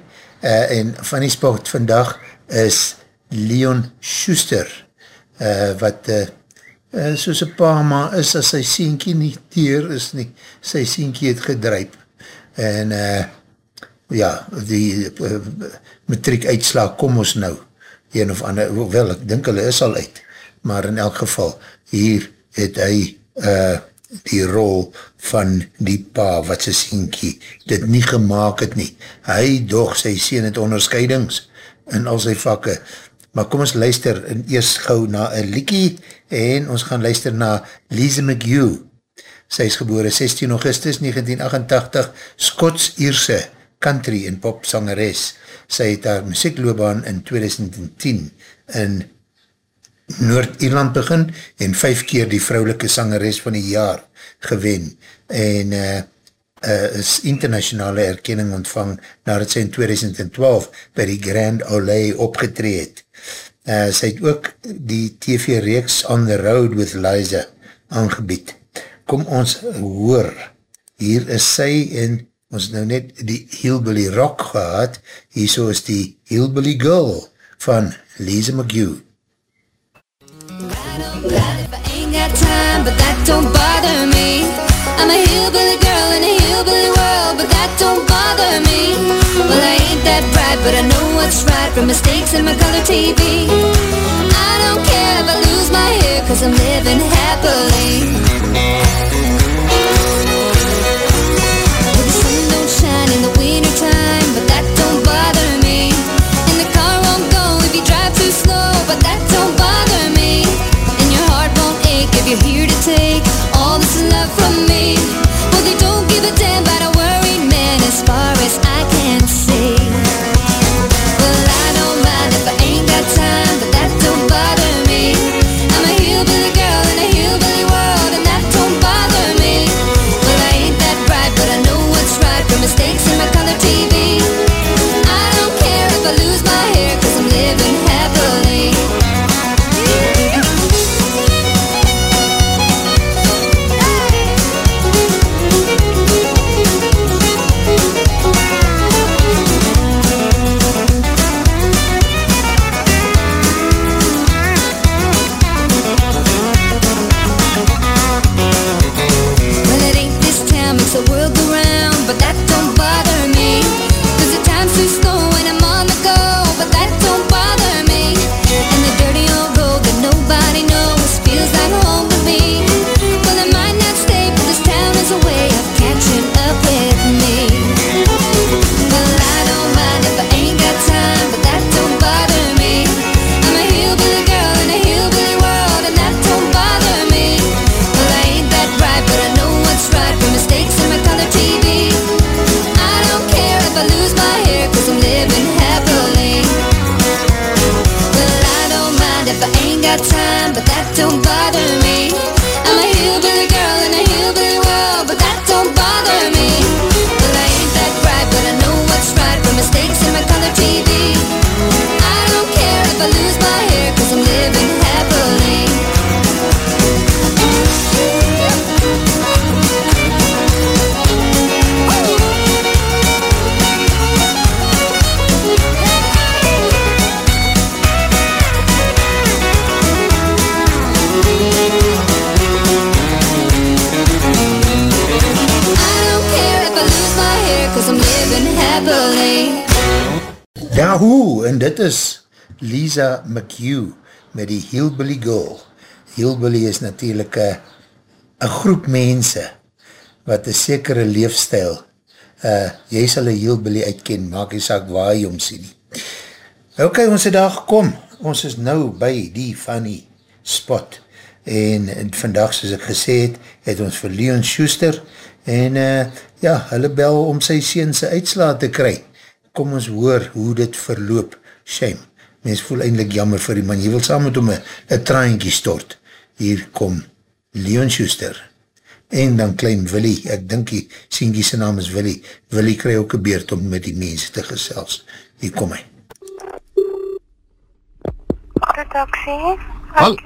uh, en funny spot vandag is Leon Schuster, uh, wat uh, uh, soos een pa ma is as sy sienkie nie teer is nie, sy sienkie het gedruip. En uh, ja, die uh, matriek uitslaag kom ons nou, een of ander, wel, ek dink hulle is al uit, maar in elk geval, hier het hy uh, die rol van die pa wat sy sienkie dit nie gemaakt het nie. Hy doch sy sien het onderscheidings in al sy vakke. Maar kom ons luister in eers gauw na een liekie en ons gaan luister na Lise McHugh. Sy is gebore 16 augustus 1988, Skots-Ierse country en pop sangeres. Sy het haar muziekloobaan in 2010 in Noord-Ierland begin en vijf keer die vrouwelike sangeres van die jaar gewen en uh, uh, is internationale erkenning ontvang nadat sy in 2012 by die Grand Ole opgetreed. Uh, sy het ook die TV-reeks On the Road with Liza aangebied. Kom ons hoor, hier is sy en ons nou net die Hillbilly Rock gehad, hier so is die Hillbilly Girl van Lisa McHugh. Time, but that don't bother me. I'm a hillbilly girl in a hillbilly world, but that don't bother me. Well, I ain't that bright, but I know what's right from mistakes in my color TV. I don't care if I lose my hair, cause I'm living happily. But that don't bother me. And your heart won't ache if you're here to take all this love from me. Well, they don't give a damn about a worried man as far as I Dahoo, en dit is Lisa McHugh met die Hillbilly Girl. Hillbilly is natuurlijk een groep mense wat een sekere leefstijl, uh, jy sal een Hillbilly uitken, maak jy saak waar jy om sien nie. Ok, ons het daar gekom, ons is nou by die funny spot, en, en vandag, soos ek gesê het, het ons vir Leon Schuster, en uh, ja, hulle bel om sy seense uitslaat te kry. Kom ons hoor hoe dit verloop. Shame, mens voel eindelijk jammer vir die man, jy wil saam met hom een traantje stort. Hier kom Leon Schuster, en dan klein Willy, ek dink die sienkie sy naam is Willy, Willy kry ook een beurt om met die mense te gesels. Hier kom hy. Redaksie. Hal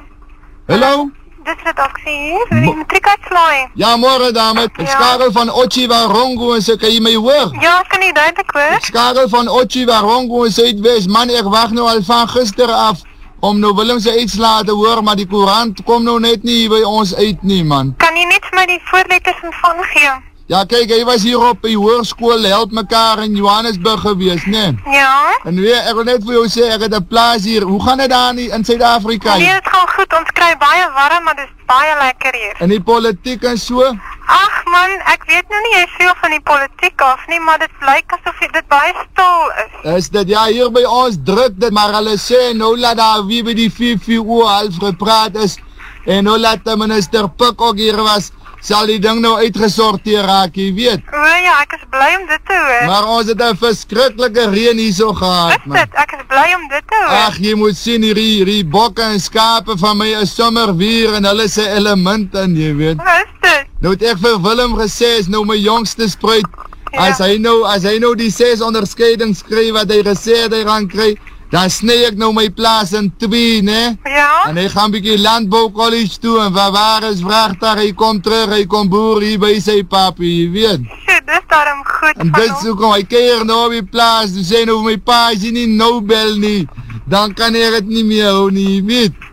Hallo? Dis redaksie hier, vir die matriekuitslaai. Ja, môre dame. Ek Ja. skakel van Ochi Warongo en sê, kan jy my hoor? Ja, ek kan nie duidelik hoor. Ek skakel van Ochi Warongo en Suidwes. Man, ek wag nou al van gister af om nou Willem se uitslae te hoor, maar die koerant kom nou net nie by ons uit nie, man. Kan jy net vir my die voorletters van gee? Ja, kyk, hy was hier op die hoërskool help mekaar in Johannesburg gewees, né? Nee? Ja. En weer, ek wil net vir jou sê, ek het 'n plaas hier. Hoe gaan dit daar in in Suid-Afrika? Nee, dit gaan goed. Ons kry baie warm, maar dit is baie lekker hier. In die politiek en so? Ag man, ek weet nou nie jy veel van die politiek af nie, maar dit lyk asof dit baie stil is. Is dit ja hier by ons druk dit maar hulle sê nou laat daar wie by die 4 4 uur half gepraat is en nou laat die minister Pik ook hier was sal die ding nou uitgesorteer raak, jy weet. O ja, ek is bly om dit te hoor. Maar ons het 'n verskriklike reën hierso gehad, Is dit? Ek is bly om dit te hoor. Ag, jy moet sien hierdie hierdie bokke en skape van my is sommer weer en hulle se elemente in, jy weet. Is dit? Nou het ek vir Willem gesê, is nou my jongste spruit. Ja. As hy nou as hy nou die ses onderskeidings kry wat hy gesê het hy gaan kry, dan sny ek nou my plaas in twee, né? Ja. En hy gaan bietjie landbou college toe en waar waar is vragtuig, hy kom terug, hy kom boer hier by sy papie, jy weet. Shit, dis daarom goed En dit hom. so kom hy keer nou op die plaas, dis sê nou my pa jy nie nou bel nie, dan kan hy dit nie meer hou nie, jy weet.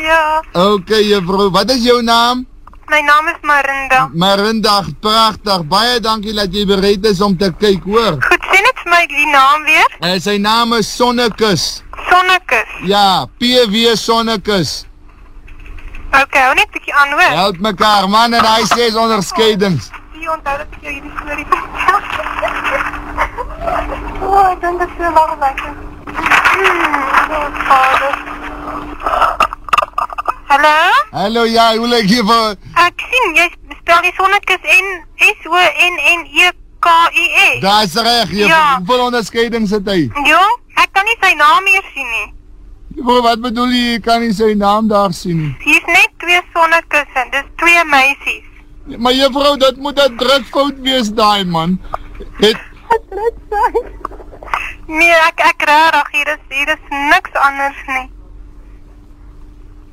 Ja, Okay, juffrou, wat is jou naam? my naam is Marinda. Marindag, pragtig. Baie dankie dat jy bereid is om te kyk, hoor. Goed, vir my die naam weer. En sy naam is Sonnekus. Sonnekus. Ja, PW Sonnekus. Okay, hou net bietjie aan hoor. Help mekaar, man, en hy sê onderskeidings. Jy onthou dat ek jou hierdie storie vertel. [LAUGHS] O, oh, ek dink dit is lank weg. Hmm. Hallo? Hallo, ja, hoe lyk jy vir Ek sien jy spel die sonnekus N S O N N E K I S. Daar's reg, jy Ja. hoeveel onderskeidings het hy? Ja, ek kan nie sy naam meer sien nie. Juffrou, wat bedoel jy, jy kan nie sy naam daar sien nie? Hier's net twee sonnekusse, dis twee meisies. Maar juffrou, dit moet 'n drukfout wees daai man. Het Nee, ek ek regtig, hier is hier is niks anders nie.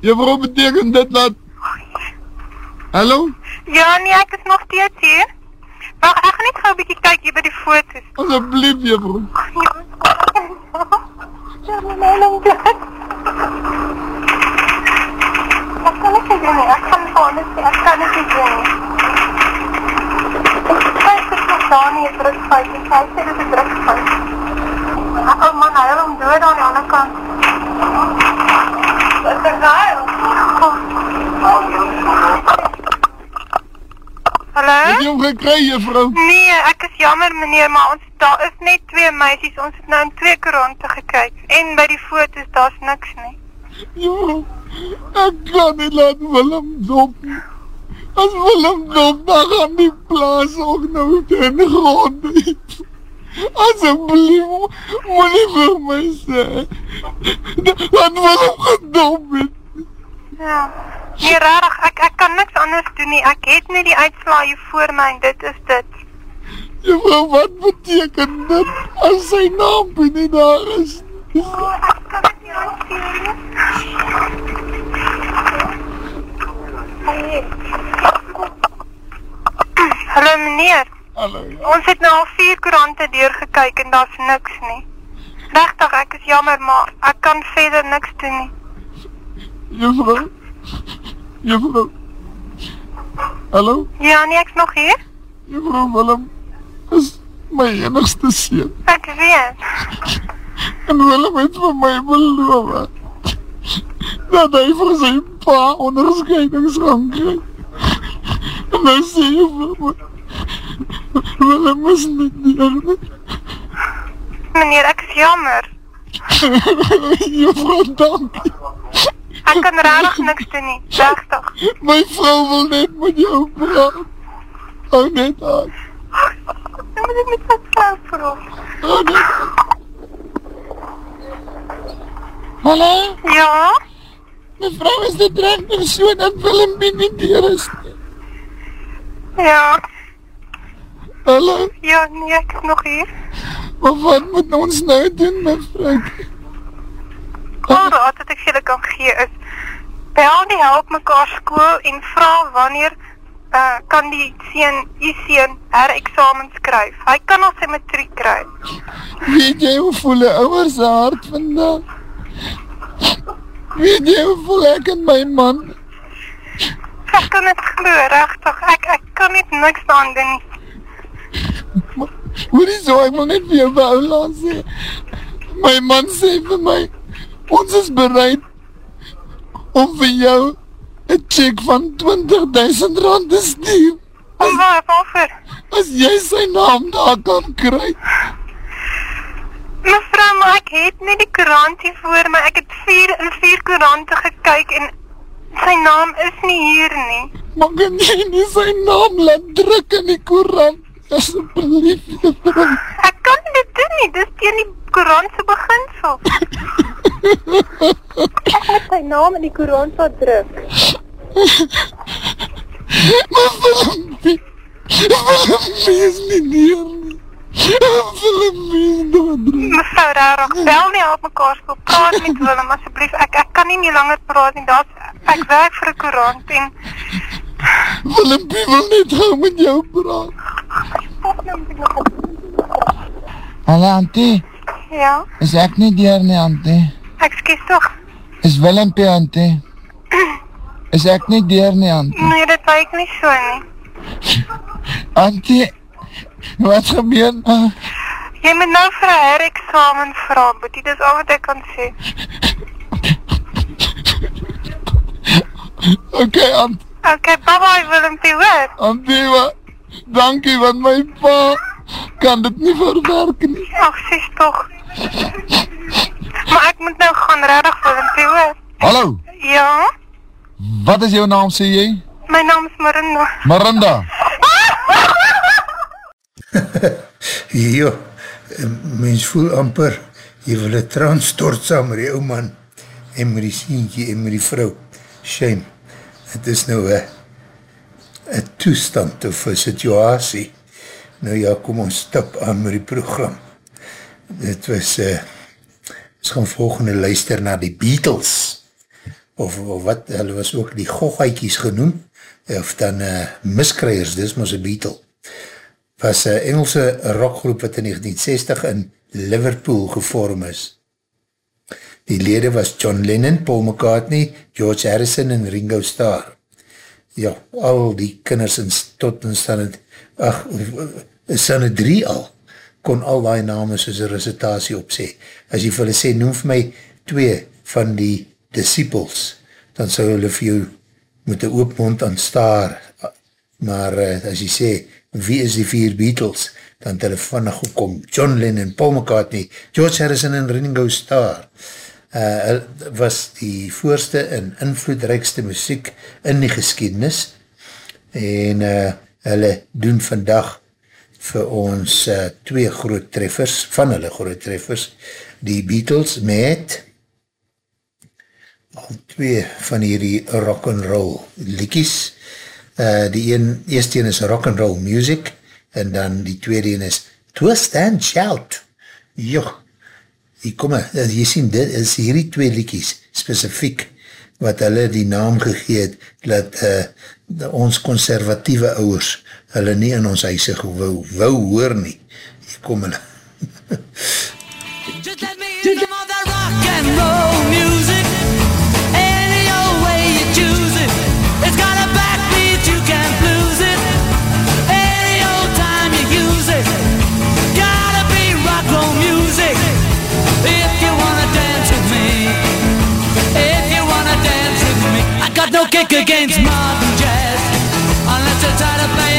juffrou beteken dit dat Hallo? Ja, nee, ek is nog steeds hier. Wag, ek gaan net gou 'n bietjie kyk hier by die foto's. Asseblief, juffrou. Ja, my lang plek. Ek kan nie doen nie. Ek kan net sê, ek kan nie doen nie. Ek kyk dit nog daar nie, het drukfout. Ek kyk sê dit is drukfout. Ah, Oh man, hy hom dood aan die ander kant. Wat is hy? Hallo? Het jy hom gekry, juffrou? Nee, ek is jammer meneer, maar ons daar is net twee meisies. Ons het nou in twee koerante gekyk en by die foto's daar's niks nie. Juffrou, ek kan nie laat Willem dop. As Willem dop, dan gaan die plaas ook nou ten gronde. Asseblief, moenie vir my sê dat Willem gedop het. Ja. Nee, regtig, ek ek kan niks anders doen nie. Ek het net die uitslae hier voor my en dit is dit. Juffrou, wat beteken dit as sy naam nie daar is? Hallo meneer. Hallo. Ons het nou al vier koerante deurgekyk en daar's niks nie. Regtig, ek is jammer, maar ek kan verder niks doen nie. Juffrou, juffrou. Hallo? Ja, nee, ek's nog hier. Juffrou Willem is my enigste seun. Ek weet. En Willem het vir my beloof dat hy vir sy pa onderskeidings gaan kry. En hy sê jy vir my, Willem is niet hier nie. Meneer, ek is jammer. [LAUGHS] Juffrou, dankie. Ek kan regtig niks doen nie. Regtig. My vrou wil net met jou praat. Hou net aan. Dan moet ek met my vrou praat. Hou net aan. Hallo? Ja? Mevrou, is dit regtig so dat Willem nie deur is nie? Ja. Hallo? Ja, nee, ek is nog hier. Maar wat moet ons nou doen, mevrou? Al raad wat ek vir julle kan gee is bel die help mekaar skool en vra wanneer uh, kan die seun, u seun hereksamen skryf. Hy kan al sy matriek kry. Weet jy hoe voel 'n ouer se hart vandag? Weet jy hoe voel ek en my man? Ek kan dit glo, regtig. Ek ek kan net niks aan doen nie. Hoorie so, ek wil net vir jou wou laat sê. My man sê vir my, ons is bereid om vir jou 'n check van 20000 rand te stuur. Om waar, waarvoor? As jy sy naam daar kan kry. Mevrou, maar ek het nie die koerant hier voor my. Ek het vier in vier koerante gekyk en sy naam is nie hier nie. Maar kan jy nie sy naam laat druk in die koerant? Asseblief. Ek kan nie dit doen nie. Dis teen die koerant se beginsel. ek moet sy naam in die koerant laat druk. Is nie neer nie. Willempie is dood. Mevrou Rarig, bel nie op mekaar speel. Praat met Willem asseblief. Ek ek kan nie meer langer praat nie. Daar's ek werk vir 'n koerant en Willempie wil net gou met jou praat. Hallo auntie, ja, is ek nie deur nie auntie? ekskuus tog. Is Willempie auntie? [CLEARS THROAT] Is ek nie deur nie auntie? Nee, dit lyk nie so nie. [LAUGHS] Auntie, wat gebeur nou? Jy moet nou vir 'n hereksamen vra, Boetie. Dis al wat ek kan sê. [LAUGHS] Okay, auntie, Okay, bye bye Willempie, hoor. auntie, wat? Dankie want my pa kan dit nie verwerk nie. Ag, sis tog. Maar ek moet nou gaan regtig Willempie, hoor. Hallo, Ja, wat is jou naam sê jy? my naam is Marinda. Marinda. [LAUGHS] Jo, mens voel amper, jy wil een traan stort saam met die ou man, en met die sientje, en met die vrou. Shame, het is nou een, een toestand of een situasie. Nou ja, kom ons stap aan met die program. Dit was, uh, ons gaan volgende luister na die Beatles, of, of wat, hulle was ook die goghaikies genoem, of dan uh, miskryers, dis maar een Beatle was een Engelse rockgroep wat in 1960 in Liverpool gevorm is. Die lede was John Lennon, Paul McCartney, George Harrison en Ringo Starr. Ja, al die kinders in, tot in stand, ach, stand drie al, kon al die name soos een recitatie opsê. As jy vir hulle sê, noem vir my twee van die disciples, dan sal hulle vir jou met een oop mond aan staar, maar uh, as jy sê, wie is die vier Beatles, dan het hulle vannig gekom, John Lennon, Paul McCartney, George Harrison en Ringo Starr, uh, was die voorste en invloedrijkste muziek in die geschiedenis, en uh, hulle doen vandag vir ons uh, twee groot treffers, van hulle groot treffers, die Beatles met al twee van hierdie rock'n'roll liedjies, Uh, die een, eerste een is rock and roll music en dan die tweede een is twist and shout. Joh hier kom maar, jy sien dit is hierdie twee liedjies specifiek wat hulle die naam gegeet dat uh, ons conservatieve ouwers hulle nie in ons huise wou, wou hoor nie hier kom hulle Just let me in them on that rock and roll music. Any old way you choose it. It's got a backbeat, you can't lose it. Any old time you use it. Gotta be rock roll music. If you wanna dance with me. If you wanna dance with me. I got no kick against modern jazz. Unless you try to play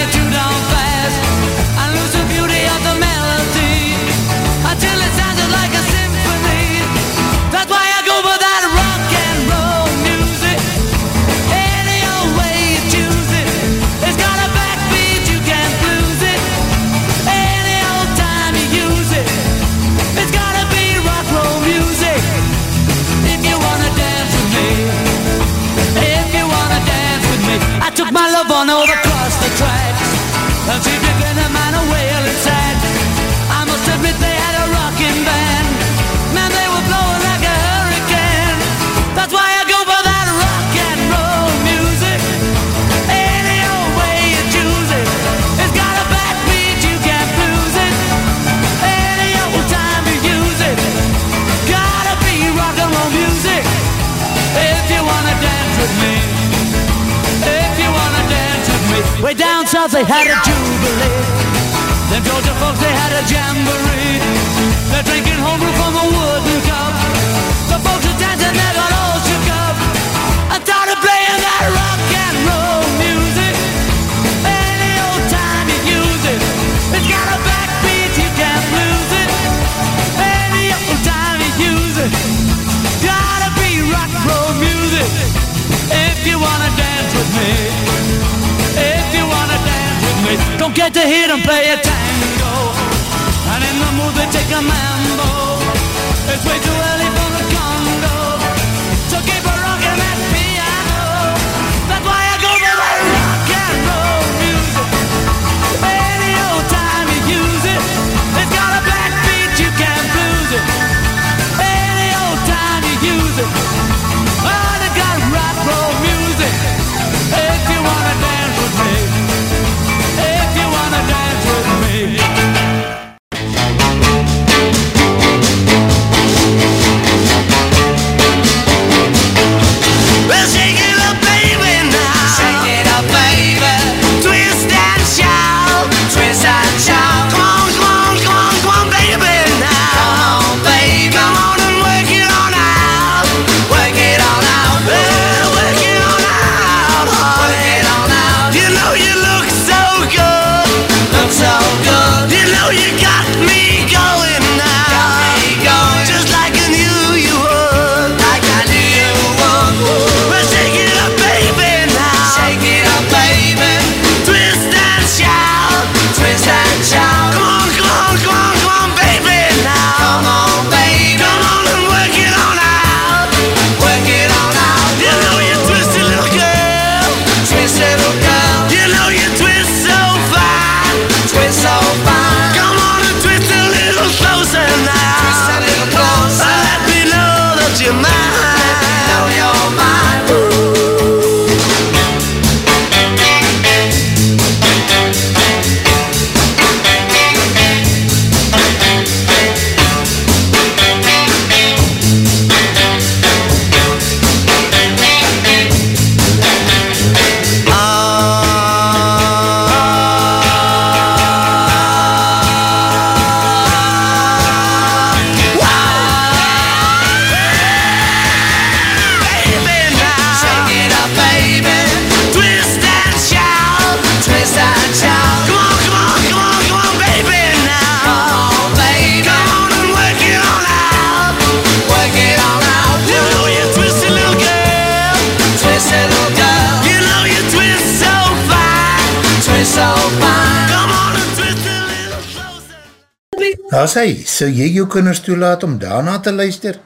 kinders toelaat om daarna te luister?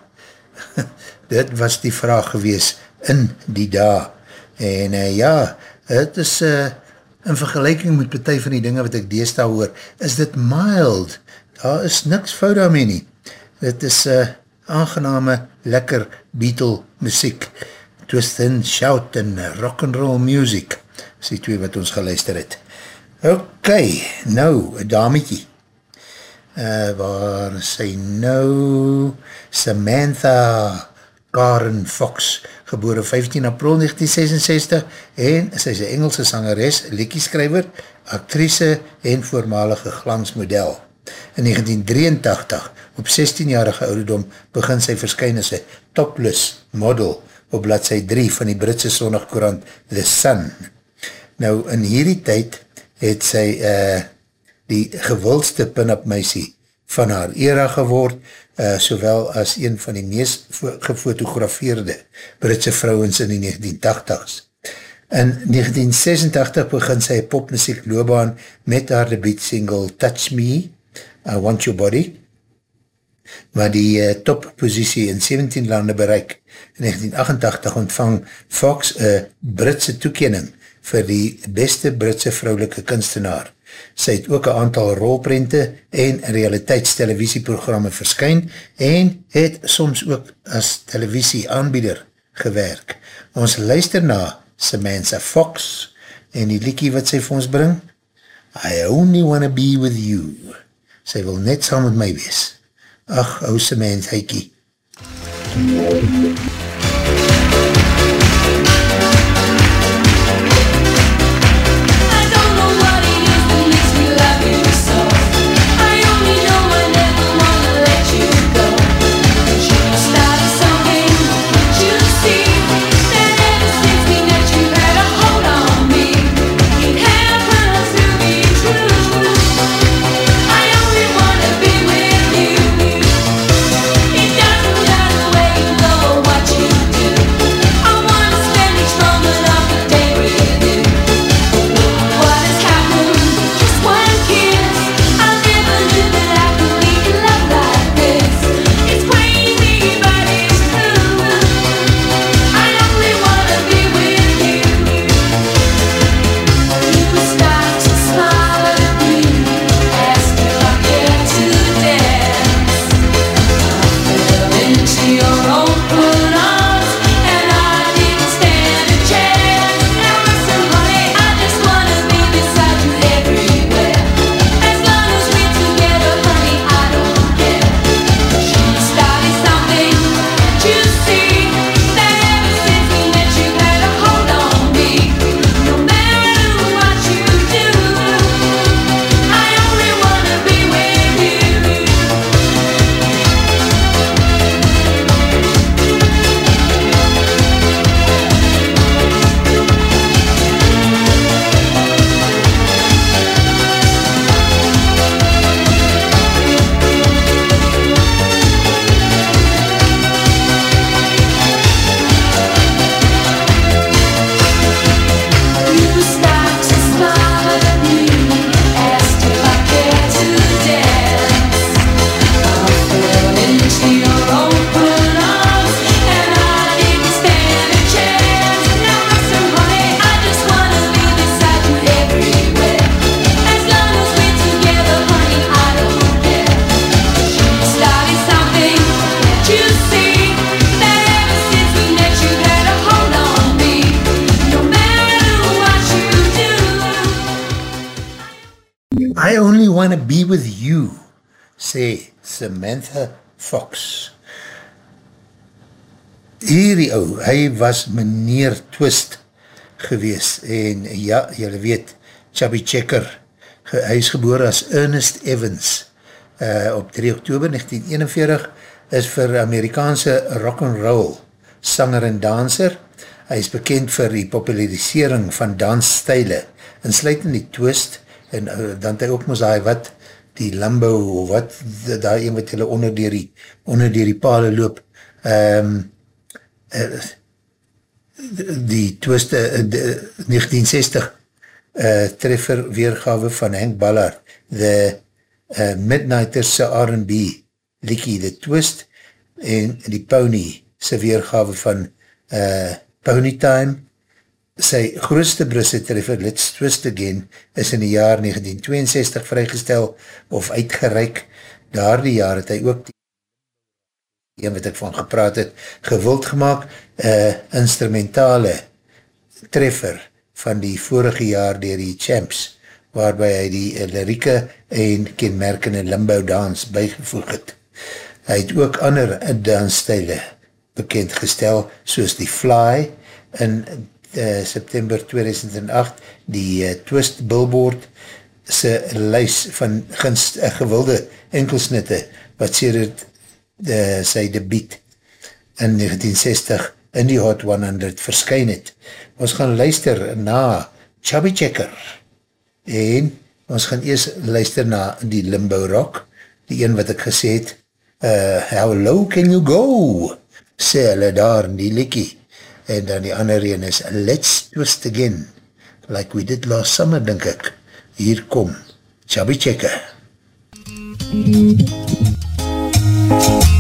[LAUGHS] Dit was die vraag gewees in die dag. En uh, ja, het is uh, in vergelijking met partij van die dinge wat ek deesda hoor, is dit mild. Daar is niks fout daarmee nie. Dit is uh, aangename, lekker Beatle muziek. Twist and shout en rock'n'roll music. Is die twee wat ons geluister het. Ok, nou, dametjie. Uh, waar sy nou? Samantha Karen Fox, gebore 15 april 1966 en sy is een Engelse sangeres, liedjeskrijver, actrice en voormalige glansmodel. In 1983, op 16-jarige ouderdom, begin sy verskyn as een topless model op bladzij 3 van die Britse zonnigkorant The Sun. Nou, in hierdie tyd het sy uh, die gewildste pin-up meisie van haar era geword, uh, sowel as een van die meest gefotografeerde Britse vrouwens in die 1980s. In 1986 begin sy popmuziek loopbaan met haar debiet single Touch Me, I Want Your Body, waar die uh, toppositie in 17 lande bereik. In 1988 ontvang Fox een Britse toekening vir die beste Britse vrouwelike kunstenaar. Sy het ook een aantal rolprente en realiteitstelevisieprogramme verskyn en het soms ook as televisie aanbieder gewerk. Ons luister na Samantha Fox en die liekie wat sy vir ons bring, I only wanna be with you. Sy wil net saam met my wees. Ach, ou Samantha heikie. I Samantha Fox. Hierdie ou, hy was meneer Twist gewees en ja, jylle weet, Chubby Checker, hy is geboor as Ernest Evans uh, op 3 oktober 1941, is vir Amerikaanse rock'n'roll sanger en danser. Hy is bekend vir die popularisering van dansstijle, en sluit in die twist, en uh, dan het hy ook moes hy wat, die lambo, of wat, daar een wat hulle onder dier die, onder dier die pale loop, um, uh, die twist, uh, de, 1960 uh, treffer weergawe van Hank Ballard, The uh, Midnighters R&B Likie The Twist en die Pony se weergawe van uh, Pony Time sy grootste brisse treffer Let's Twist Again is in die jaar 1962 vrygestel of uitgereik daar die jaar het hy ook die een wat ek van gepraat het gewild gemaakt uh, instrumentale treffer van die vorige jaar dier die Champs waarby hy die uh, lirieke en kenmerkende limbo dans bygevoeg het. Hy het ook ander dansstijle bekendgestel, soos die Fly in uh, September 2008, die uh, Twist Billboard sy lys van ginst, uh, gewilde enkelsnitte, wat sê dat uh, sy debiet in 1960 in die Hot 100 verskyn het. Ons gaan luister na Chubby Checker en ons gaan eers luister na die Limbo Rock, die een wat ek gesê het, uh, how low can you go? Sê hulle daar in die likkie. En dan die ander een is, let's twist again, like we did last summer, denk ek. Hier kom, Chubby Checker. Every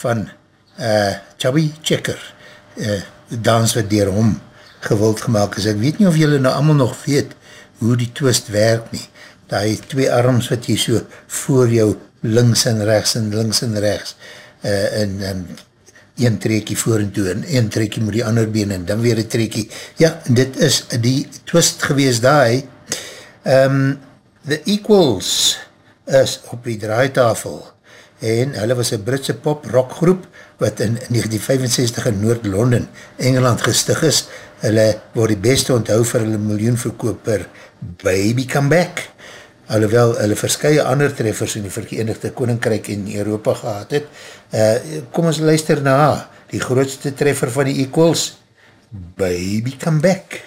van uh, Chubby Checker, uh, dans wat dier hom gewild gemaakt is. Ek weet nie of julle nou allemaal nog weet hoe die twist werk nie. Die twee arms wat jy so voor jou links en rechts en links en rechts uh, en, en een treekie voor en toe en een treekie met die ander been en dan weer een treekie. Ja, dit is die twist gewees daai. Um, the Equals is op die draaitafel en hulle was een Britse pop rock groep wat in 1965 in Noord-London, Engeland gestig is. Hulle word die beste onthou vir hulle miljoen verkoop per Baby Come Back. Alhoewel hulle verskye ander treffers in die Verenigde Koninkryk en Europa gehad het. Uh, kom ons luister na die grootste treffer van die Equals, Baby Come Back.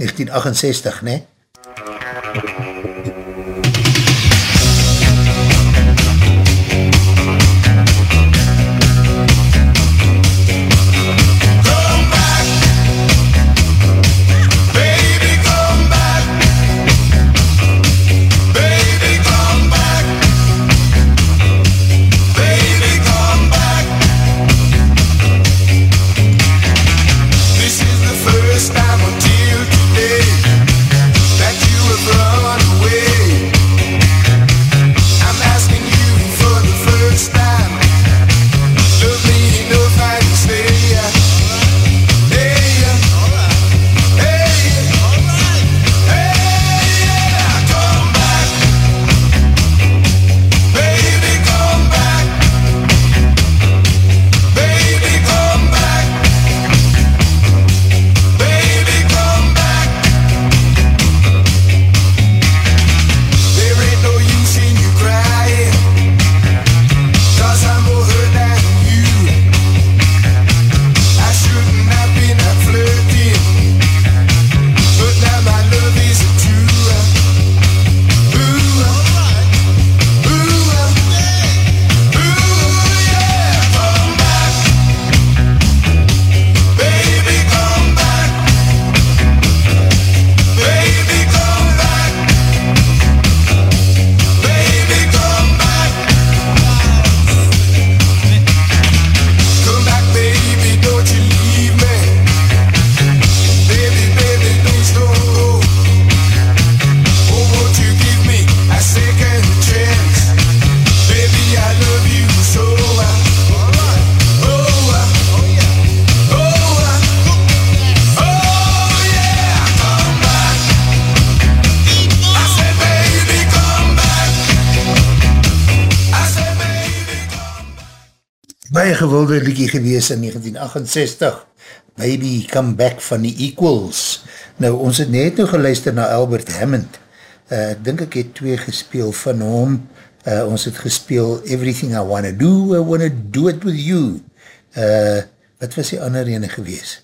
1968, ne? Baby, gewees in 1968, Baby Come Back van die Equals. Nou, ons het net nou geluister na Albert Hammond. Uh, ek dink ek het twee gespeel van hom. Uh, ons het gespeel Everything I Wanna Do, I Wanna Do It With You. Uh, wat was die ander ene gewees?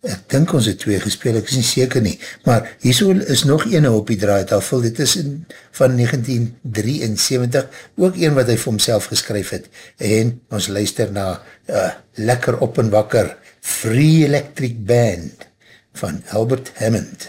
Ek dink ons het twee gespeel, ek is nie seker nie. Maar hierso is nog ene op die draaitafel, dit is in, van 1973, ook een wat hy vir homself geskryf het. En ons luister na uh, Lekker Op en Wakker, Free Electric Band van Albert Hammond.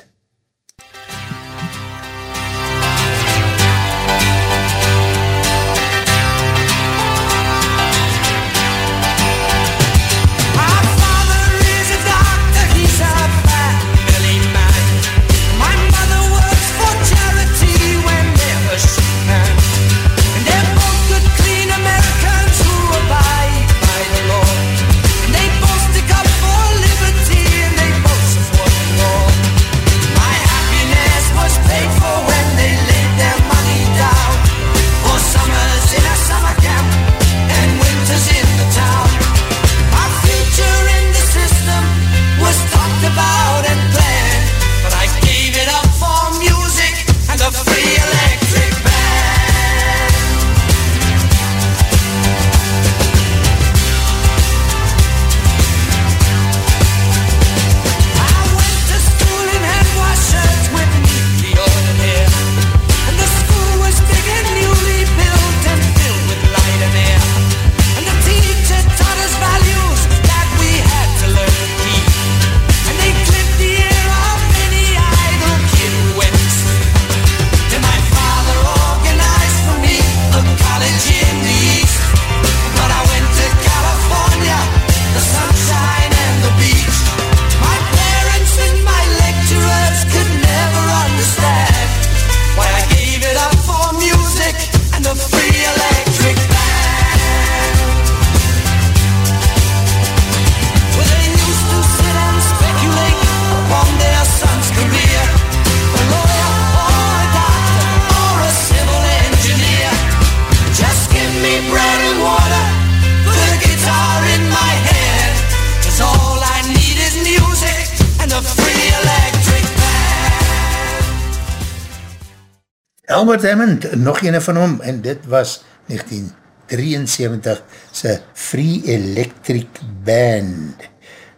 Albert Hammond, nog ene van hom, en dit was 1973 sy Free Electric Band.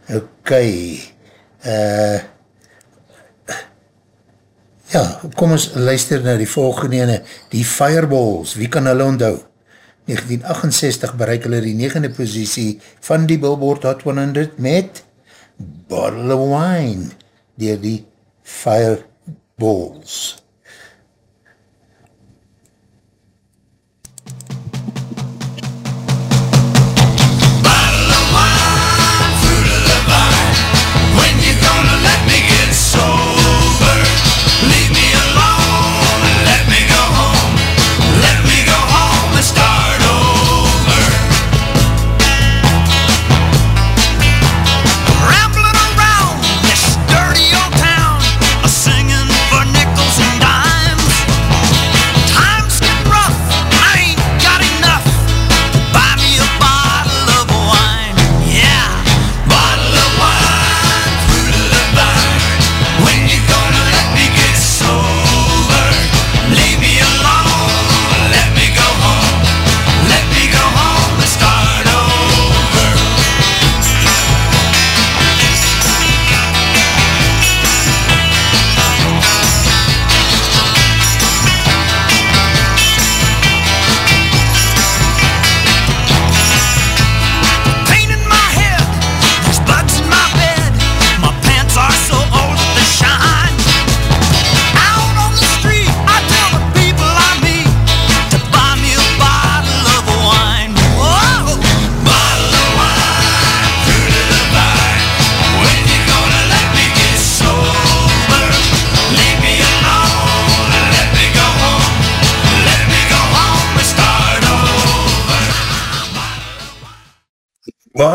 Ok, uh, ja, kom ons luister na die volgende ene, die Fireballs, wie kan hulle onthou? 1968 bereik hulle die negende positie van die Billboard Hot 100 met Bottle of Wine, dier die Fireballs.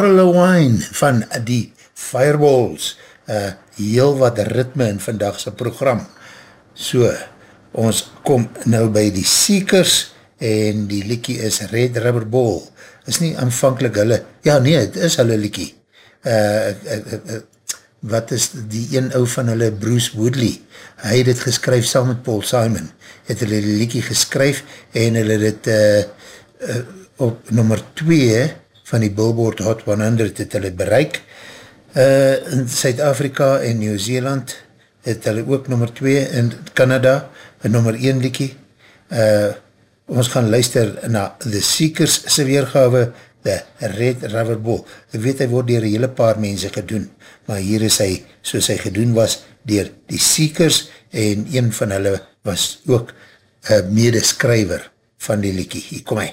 Of Wine van die Fireballs, uh, heel wat ritme in vandagse program. So, ons kom nou by die Seekers en die liekie is Red Rubber Ball. Is nie aanvankelijk hulle, ja nee, het is hulle liekie. Uh, uh, uh, uh, wat is die een ou van hulle, Bruce Woodley, hy het het geskryf saam met Paul Simon, het hulle die liekie geskryf en hulle het uh, uh, op nummer 2 van die Billboard Hot 100 het hulle bereik. Uh, in Suid-Afrika en Nieuw-Zeeland het hulle ook nummer 2 in Canada, een nummer 1 liekie. Uh, ons gaan luister na The Seekers se weergawe, The Red Rubber Ball. Ek weet hy word dier een hele paar mense gedoen, maar hier is hy, soos hy gedoen was, dier die Seekers en een van hulle was ook uh, medeskryver van die liekie. Hier kom hy.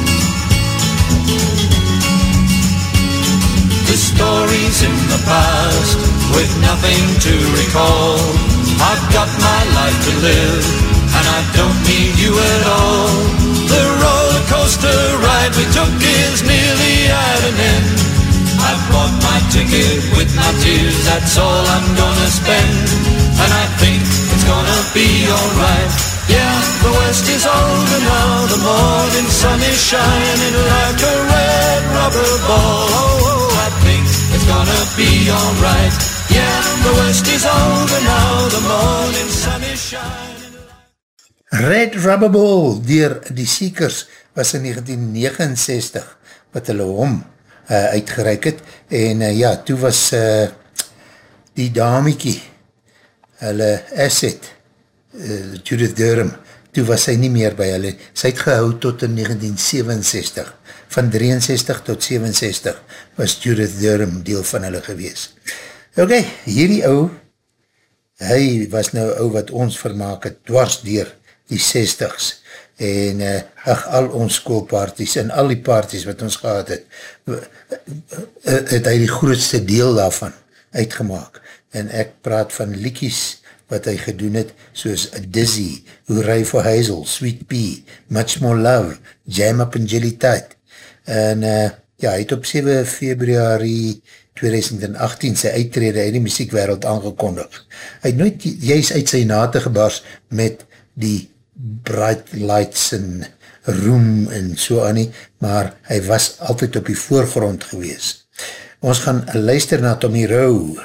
Stories in the past with nothing to recall. I've got my life to live and I don't need you at all. The roller coaster ride we took is nearly at an end. I've bought my ticket with my tears, that's all I'm gonna spend. And I think it's gonna be alright. Yeah, the west is over now, the morning sun is shining like a red rubber ball. I think it's gonna be alright. Yeah, the west is over now, the morning sun is shining. Red Rubber Ball dier die Seekers was in 1969 wat hulle hom uh, uitgereik het en uh, ja, toe was uh, die damiekie hulle asset uh, Judith Durham toe was sy nie meer by hulle sy het gehou tot in 1967 van 63 tot 67 was Judith Durham deel van hulle gewees ok, hierdie ou hy was nou ou wat ons vermaak het dwars dier die 60s en uh, ach, al ons schoolparties en al die parties wat ons gehad het, het hy die grootste deel daarvan uitgemaak. En ek praat van liekies wat hy gedoen het, soos Dizzy, Hooray for Hazel, Sweet Pea, Much More Love, Jam Up and Jelly Tide. En uh, ja, hy het op 7 februari 2018 sy uittrede in die muziekwereld aangekondig. Hy het nooit juist uit sy nate gebars met die bright lights en roem en so aan nie, maar hy was altyd op die voorgrond gewees. Ons gaan luister na Tommy Rowe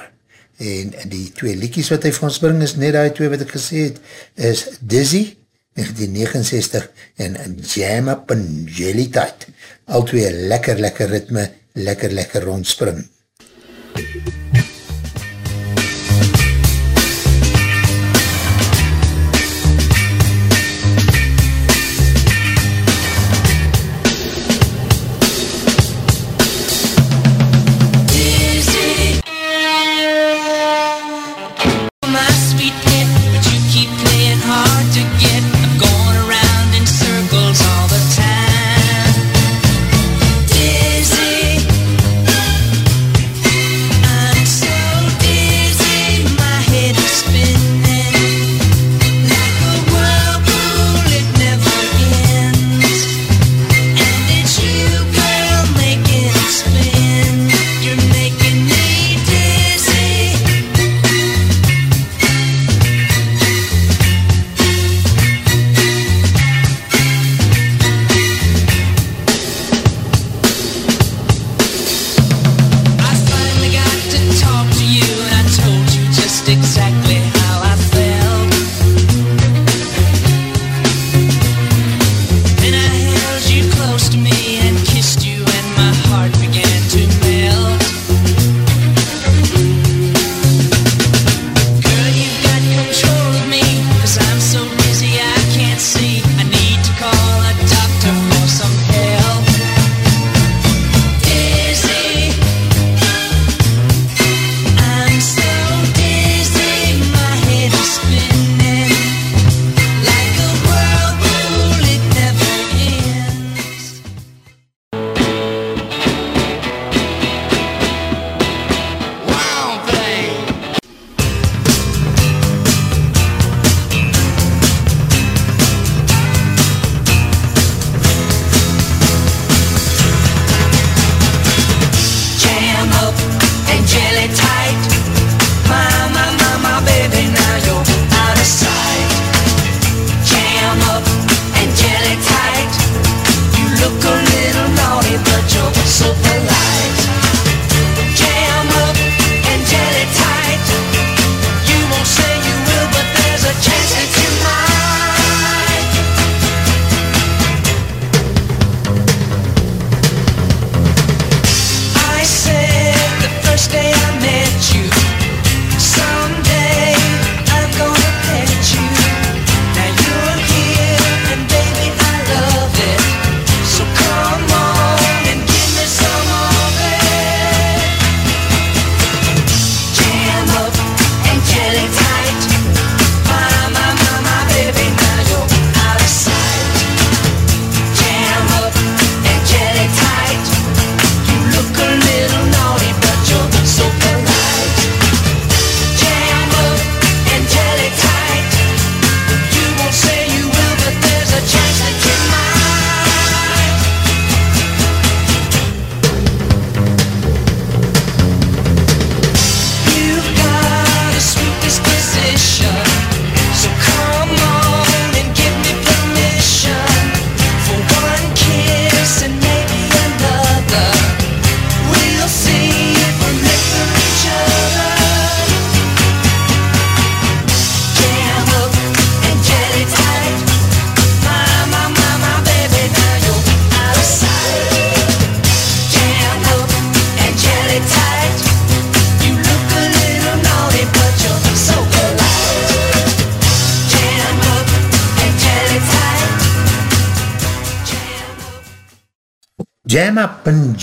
en die twee liekies wat hy vir ons bring is net die twee wat ek gesê het is Dizzy 1969 en Jam Up and Jelly Tide al twee lekker lekker ritme lekker lekker rondspring Dizzy.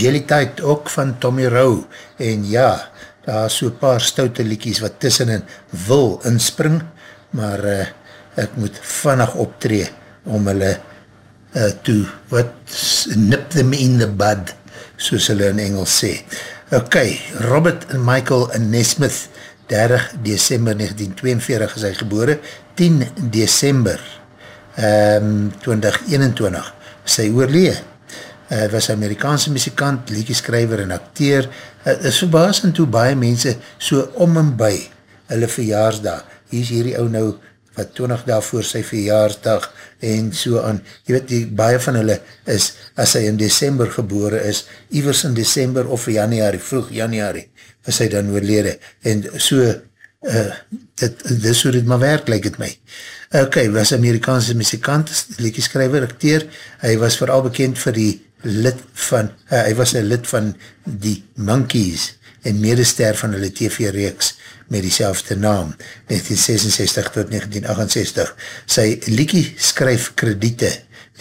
Jelly Tide, ook van Tommy Rowe, en ja, daar is so paar stoute liekies wat tussenin wil inspring, maar uh, ek moet vannig optree om hulle uh, toe, wat, nip them in the bud, soos hulle in Engels sê. Ok, Robert Michael Nesmith, 30 December 1942 is hy gebore, 10 December um, 2021 sy oorlee. Uh, was Amerikaanse muzikant, liedjeskrijver en acteur. Het uh, is verbaasend hoe baie mense so om en by hulle verjaarsdag. Hier is hierdie ou nou wat 20 dag voor sy verjaarsdag en so aan. Je weet, die, baie van hulle is, as hy in december gebore is, ivers in december of januari, vroeg januari, is hy dan oorlede. En so, uh, dit, dit is hoe dit maar werk, lyk het my. Ok, was Amerikaanse muzikant, liedjeskrijver, acteur, hy was vooral bekend vir die lid van, uh, hy was een lid van die Monkees en medester van hulle TV-reeks met die naam, 1966 tot 1968. Sy liekie skryf krediete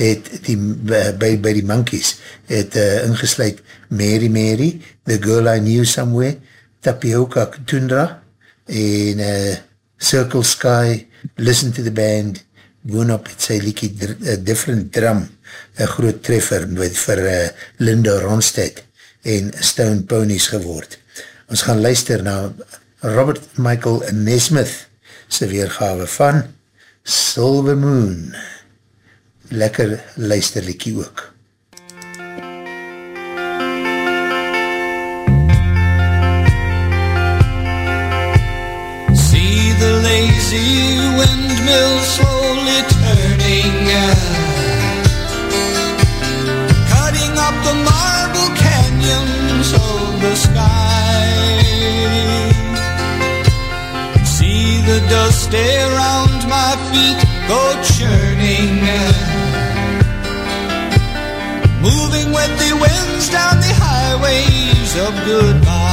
het die, by, by die Monkees het uh, ingesluid Mary Mary, The Girl I Knew Somewhere, Tapioca Tundra en uh, Circle Sky, Listen to the Band, Woonop het sy liekie uh, Different Drum, een groot treffer met, vir uh, Linda Ronstedt en Stone Ponies geword. Ons gaan luister na Robert Michael Nesmith sy weergave van Silver Moon. Lekker luisterlikkie ook. See the lazy windmill slowly of the sky. See the dust around my feet go churning Moving with the winds down the highways of goodbye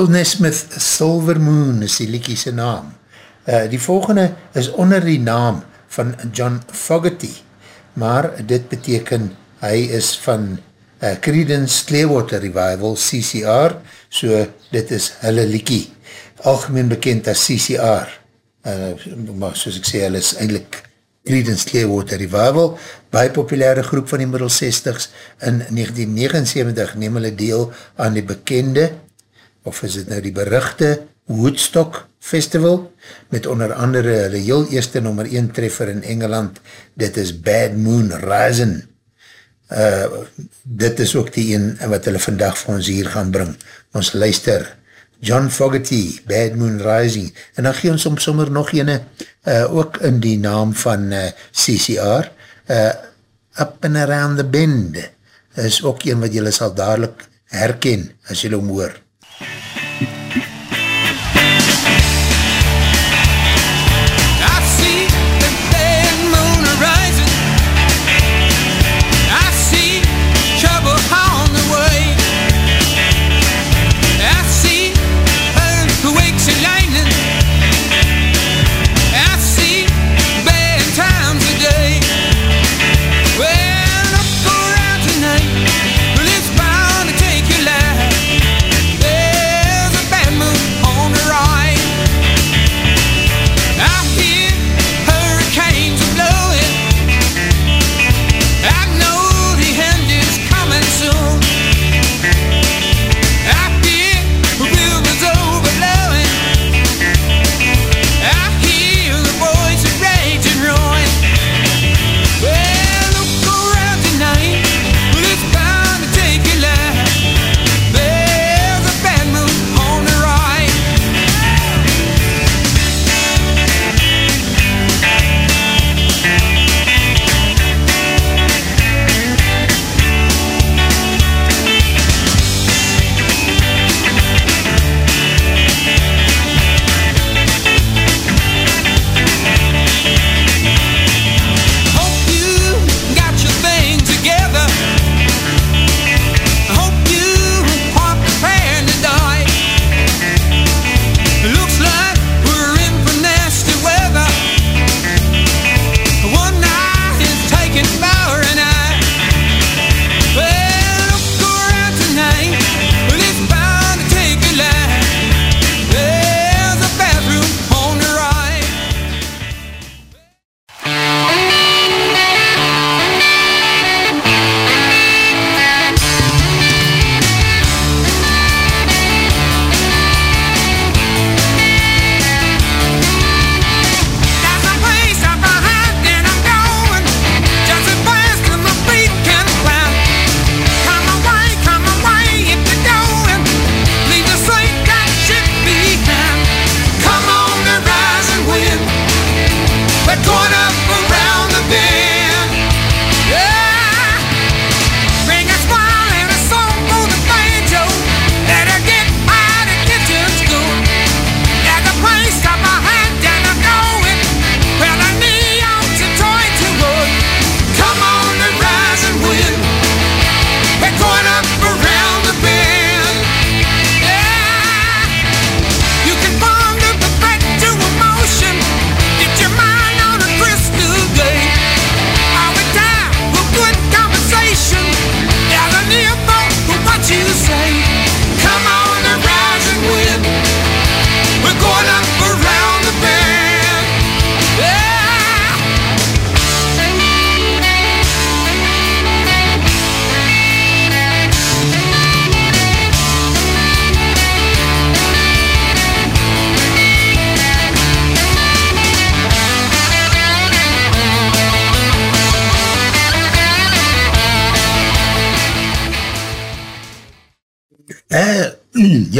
Michael Nesmith, Silver Moon is die liekie sy naam. Uh, die volgende is onder die naam van John Fogerty, maar dit beteken hy is van uh, Creedence Clearwater Revival, CCR, so dit is hulle liekie. Algemeen bekend as CCR, uh, maar soos ek sê, hulle is eindelijk Creedence Clearwater Revival, baie populaire groep van die middel 60s, in 1979 neem hulle deel aan die bekende of is dit nou die beruchte Woodstock Festival, met onder andere hulle heel eerste nummer 1 treffer in Engeland, dit is Bad Moon Rising. Uh, dit is ook die een wat hulle vandag vir ons hier gaan bring. Ons luister, John Fogerty, Bad Moon Rising, en dan gee ons om sommer nog ene, uh, ook in die naam van uh, CCR, uh, Up and Around the Bend, is ook een wat julle sal dadelijk herken, as julle omhoor. MUZIEK thank [LAUGHS]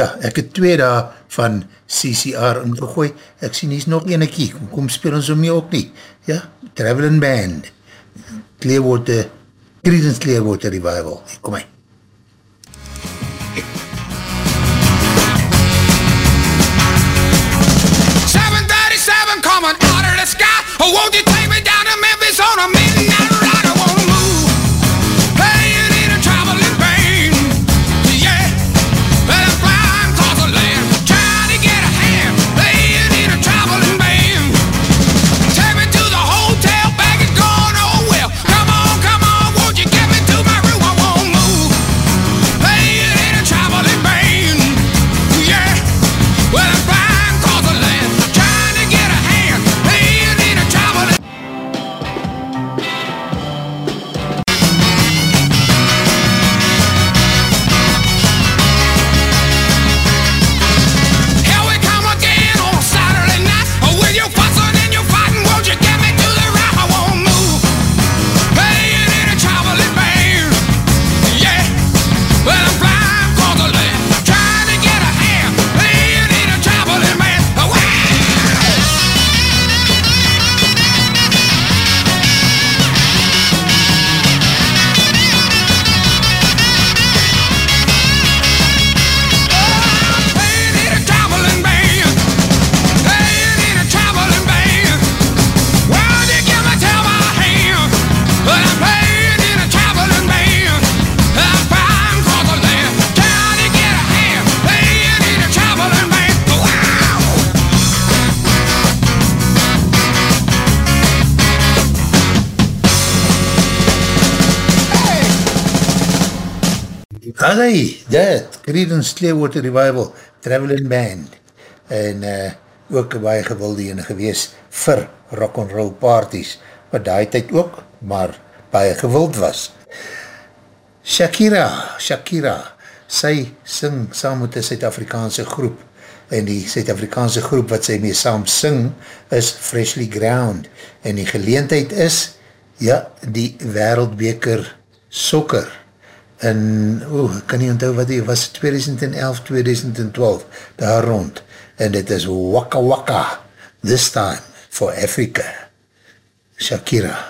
Ja, ek het twee daar van CCR ingegooi. Ek sien hier is nog enekie. Kom, kom speel ons om nie op nie. Ja, Travelin' Band. Clearwater, Creedence Clearwater Revival. Kom hy. Coming out of the sky, oh won't you take me down to Memphis on a midnight ride? Allee, dit, Creedence Clearwater Revival, Traveling Band, en uh, ook baie gewilde ene gewees vir rock'n'roll parties, wat daai tyd ook, maar baie gewild was. Shakira, Shakira, sy sing saam met die Suid-Afrikaanse groep, en die Suid-Afrikaanse groep wat sy mee saam sing, is Freshly Ground, en die geleentheid is, ja, die wereldbeker sokker, en, oeh, ek kan nie onthou wat die was, 2011, 2012, daar rond, en dit is Waka Waka, this time for Africa, Shakira.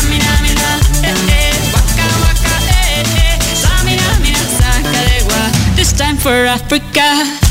For Africa.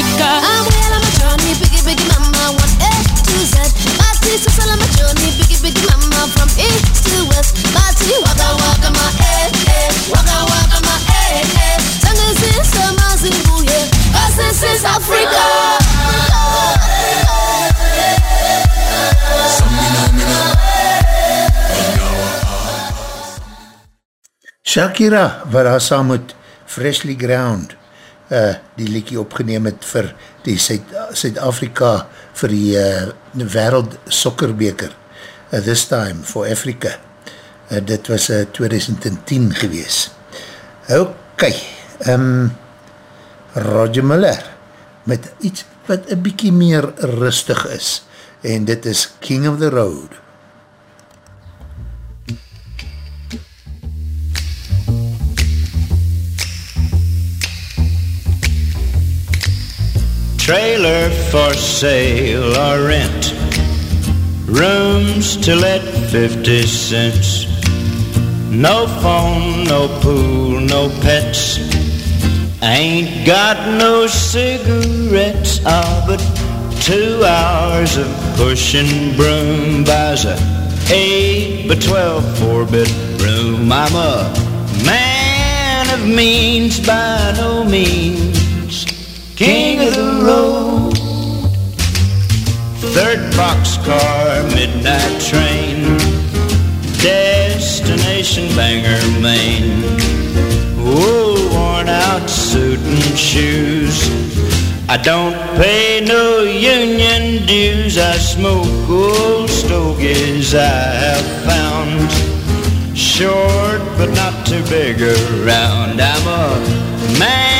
Africa. I'm well on my journey, biggie, biggie mama, one A to Z. My sister's all on my journey, biggie, biggie mama, from east to west. My tea, waka, waka, my eh, eh, waka, waka, my eh, eh. Tango sister, my zimbu, yeah, 'cause this is Africa. Shakira, wat daar saam met Freshly Ground uh, die liekie opgeneem het vir die Zuid- Zuid-Afrika vir die uh, wereld sokkerbeker uh, this time for Africa. Uh, dit was uh, 2010 gewees. Ok um, Roger Miller met iets wat een bykie meer rustig is en dit is King of the Road Trailer for sale or rent. Rooms to let 50 cents. No phone, no pool, no pets. Ain't got no cigarettes. Ah, but two hours of pushing broom buys a eight by twelve four bedroom. I'm a man of means by no means king of the road. Third boxcar, midnight train, destination Bangor, Maine. Oh, worn out suit and shoes. I don't pay no union dues. I smoke old stogies I have found. Short but not too big around. I'm a man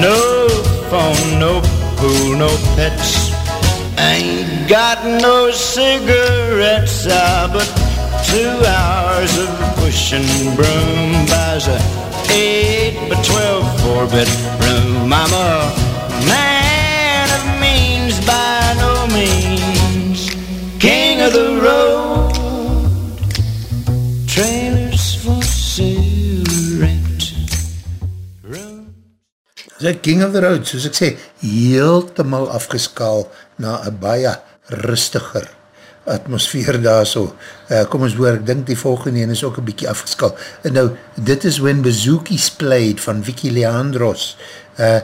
No phone, no pool, no pets. Ain't got no cigarettes, ah, but two hours of pushing broom buys a eight by twelve four bedroom. I'm a man of means by no means, king of the road. Ek King of the Road, soos ek sê, heeltemal afgeskaal na een baie rustiger atmosfeer daar so. Uh, kom ons hoor, ek dink die volgende een is ook een bykie afgeskaal. En nou, dit is When Bazookies Played van Vicky Leandros. Uh,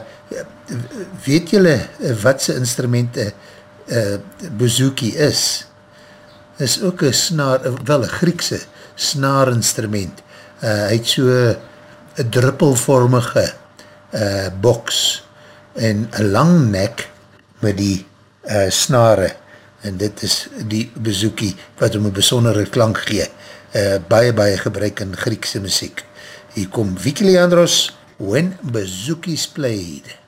weet julle uh, wat sy instrument uh, Bazookie is? Is ook een snaar, wel een Griekse snaar instrument. Uh, hy het so een druppelvormige uh, box en een lang nek met die uh, snare. En dit is die bezoekie wat om een besondere klank gee. Uh, baie baie gebruik in Griekse muziek. Hier kom Vicky Leandros When Bazookies Played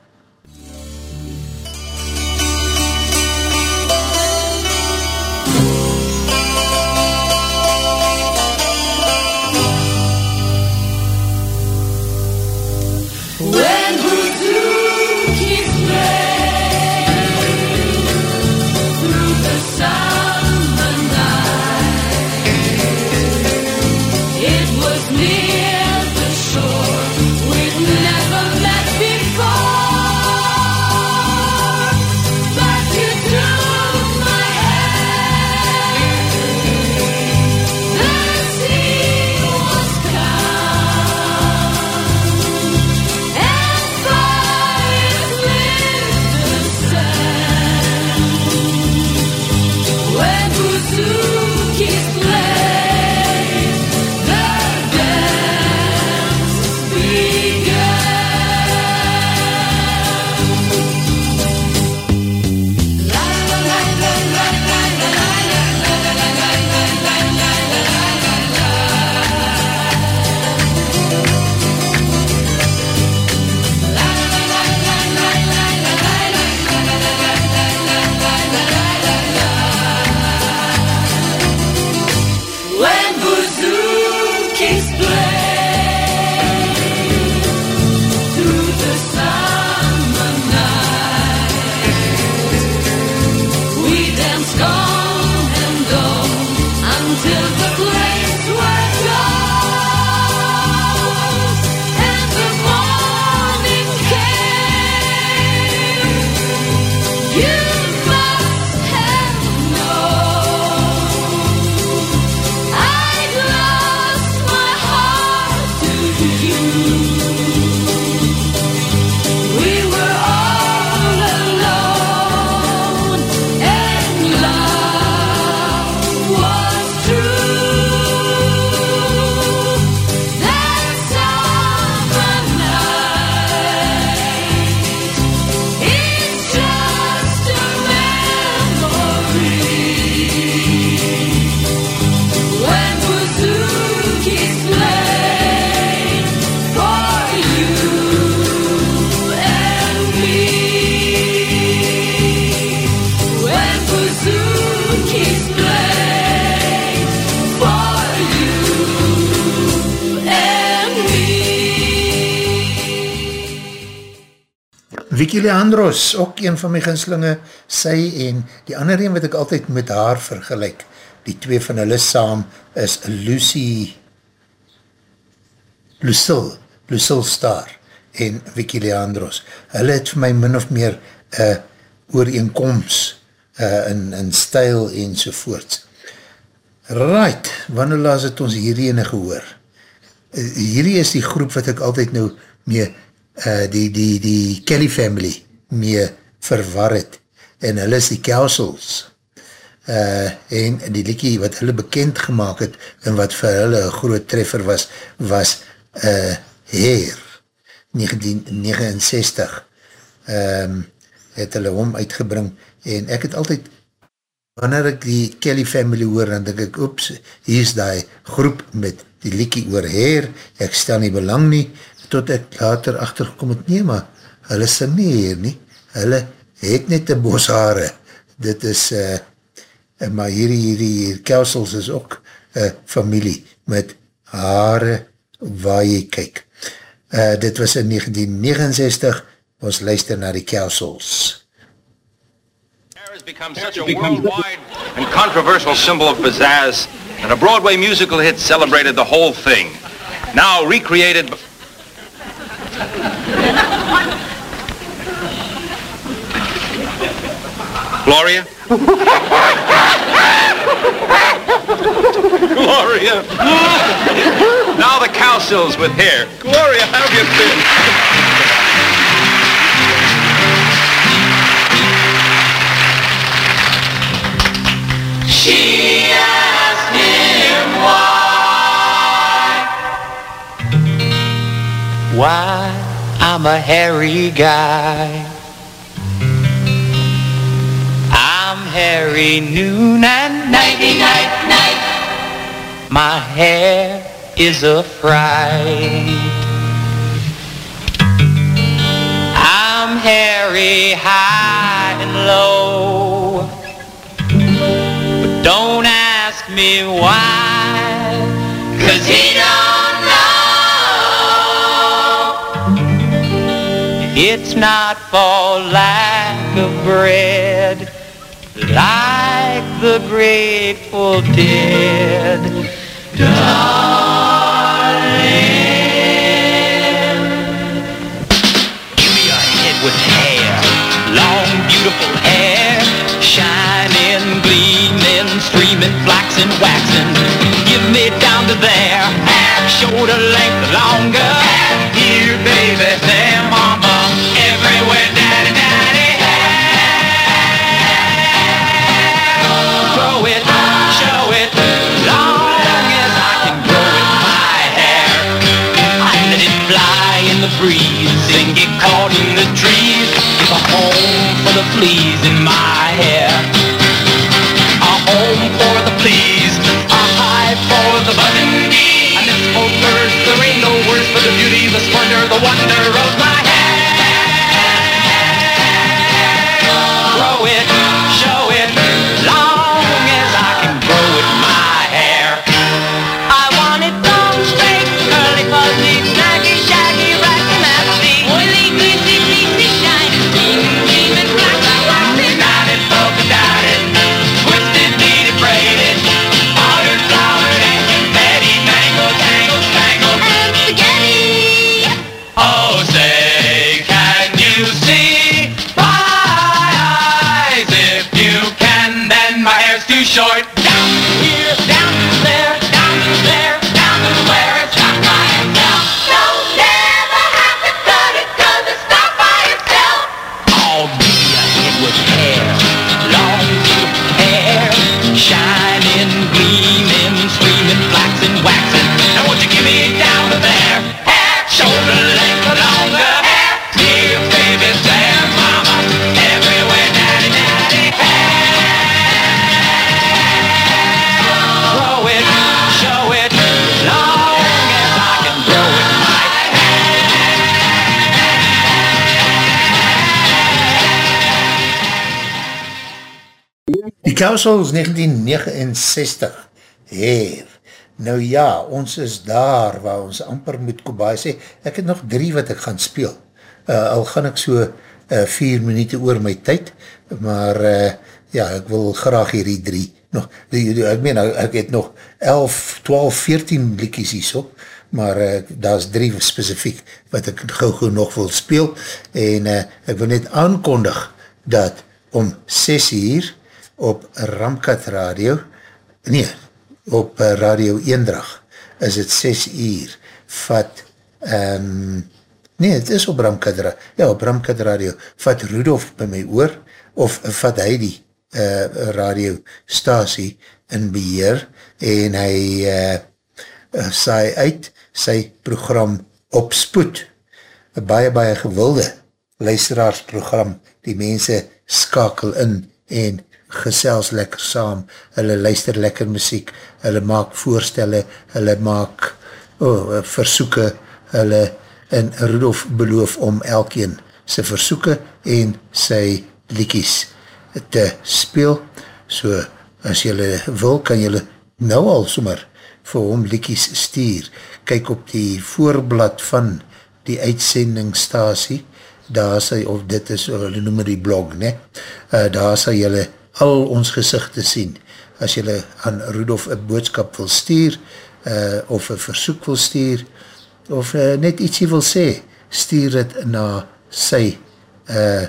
Leandros, ook een van my ginslinge, sy en die ander een wat ek altyd met haar vergelijk, die twee van hulle saam, is Lucy, Lucille, Lucille Star en Vicky Leandros. Hulle het vir my min of meer uh, ooreenkomst uh, in, in stijl en sovoorts. Right, wanneer laas het ons hierdie ene gehoor? Uh, hierdie is die groep wat ek altyd nou mee, uh, die, die, die Kelly family mee verwar het. En hulle is die Kelsels. Uh, en die liekie wat hulle bekend gemaakt het en wat vir hulle een groot treffer was, was uh, Hair 1969 um, het hulle hom uitgebring en ek het altyd wanneer ek die Kelly family hoor, dan denk ek, oeps, hier is die groep met die liekie oor heer, ek stel nie belang nie, tot ek later achtergekom het, nee, maar hulle sing nie hier nie, hulle het net een bos haare, dit is, uh, maar hierdie, hierdie, hierdie kelsels is ook uh, familie met hare waar jy kyk. Uh, dit was in 1969, ons luister na die kelsels. has become such a worldwide and controversial symbol of pizzazz that a Broadway musical hit celebrated the whole thing. Now recreated... [LAUGHS] Gloria? Gloria! now the cowsills with hair. Gloria, how have you been? She asked him why. Why I'm a hairy guy. Hairy noon and nighty night night. My hair is a fright. I'm hairy high and low. But don't ask me why. Cause he don't know. It's not for lack of bread, like the grateful dead. Darling, Give me a head with hair, long beautiful the fleas in my hair. A home for the fleas, a hive for the buzzing bee. A nest for birds, there ain't no words for the beauty, the splendor, the wonder of my Koussels 1969 Heer, nou ja, ons is daar waar ons amper moet kobaai sê, ek het nog drie wat ek gaan speel, uh, al gaan ek so uh, vier minuut oor my tyd, maar uh, ja, ek wil graag hierdie drie, nog, die, die, ek meen, ek het nog 11, 12, 14 blikkies hier so, maar uh, daar is drie specifiek wat ek gauw gauw nog wil speel, en uh, ek wil net aankondig dat om 6 uur op Ramkat Radio, nee, op uh, Radio Eendrag, is het 6 uur, vat, um, nee, het is op Ramkat Radio, ja, op Ramkat Radio, vat Rudolf by my oor, of vat hy die uh, radiostasie in beheer, en hy uh, saai uit sy program op spoed, een baie, baie gewilde luisteraarsprogram, die mense skakel in en gesels lekker saam, hulle luister lekker muziek, hulle maak voorstelle, hulle maak oh, versoeke, hulle, en Rudolf beloof om elkeen sy versoeke en sy liekies te speel, so as jylle wil, kan jylle nou al sommer vir hom liekies stuur, kyk op die voorblad van die uitsendingstasie, daar sal, of dit is, hulle noem die blog, ne? Uh, daar sal jylle al ons gezicht te sien. As jylle aan Rudolf een boodskap wil stuur, uh, of een versoek wil stuur, of uh, net ietsie wil sê, stuur het na sy uh,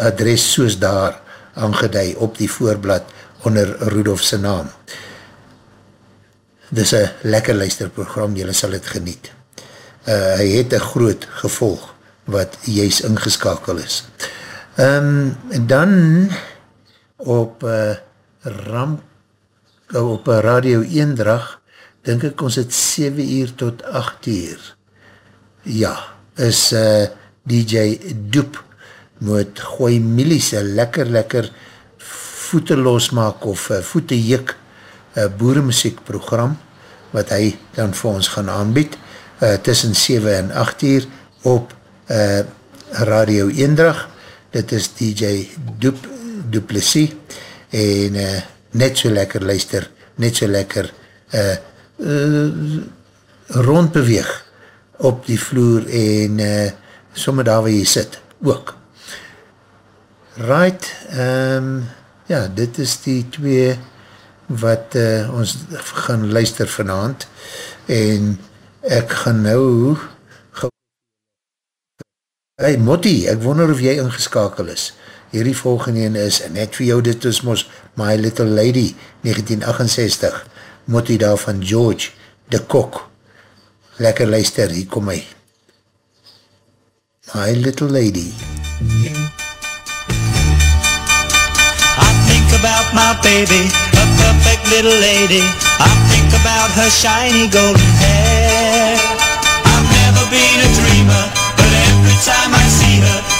adres soos daar aangeduid op die voorblad onder Rudolf sy naam. Dit is een lekker luisterprogram, jylle sal het geniet. Uh, hy het een groot gevolg wat juist ingeskakel is. Um, dan op uh, ram, op uh, radio eendrag, denk ek ons het 7 uur tot 8 uur. Ja, is uh, DJ Doep moet gooi milies, lekker lekker voete losmaak of uh, voete jik uh, boeremuziek program, wat hy dan vir ons gaan aanbied, uh, tussen 7 en 8 uur op uh, Radio Eendrag, dit is DJ Doep, Duplessis, en uh, net so lekker luister, net so lekker uh, uh, rondbeweeg op die vloer en uh, somme daar waar jy sit, ook. Right, um, ja, dit is die twee wat uh, ons gaan luister vanavond en ek gaan nou Hey Motti, ek wonder of jy ingeskakel is. Hierdie volgende ene is, en net vir jou dit is mos My Little Lady, 1968. Motti daar van George, de Kok. Lekker luister, hier kom hy. My Little Lady. I think about my baby, a perfect little lady. I think about her shiny golden hair. I've never been a dreamer, but every time I see her,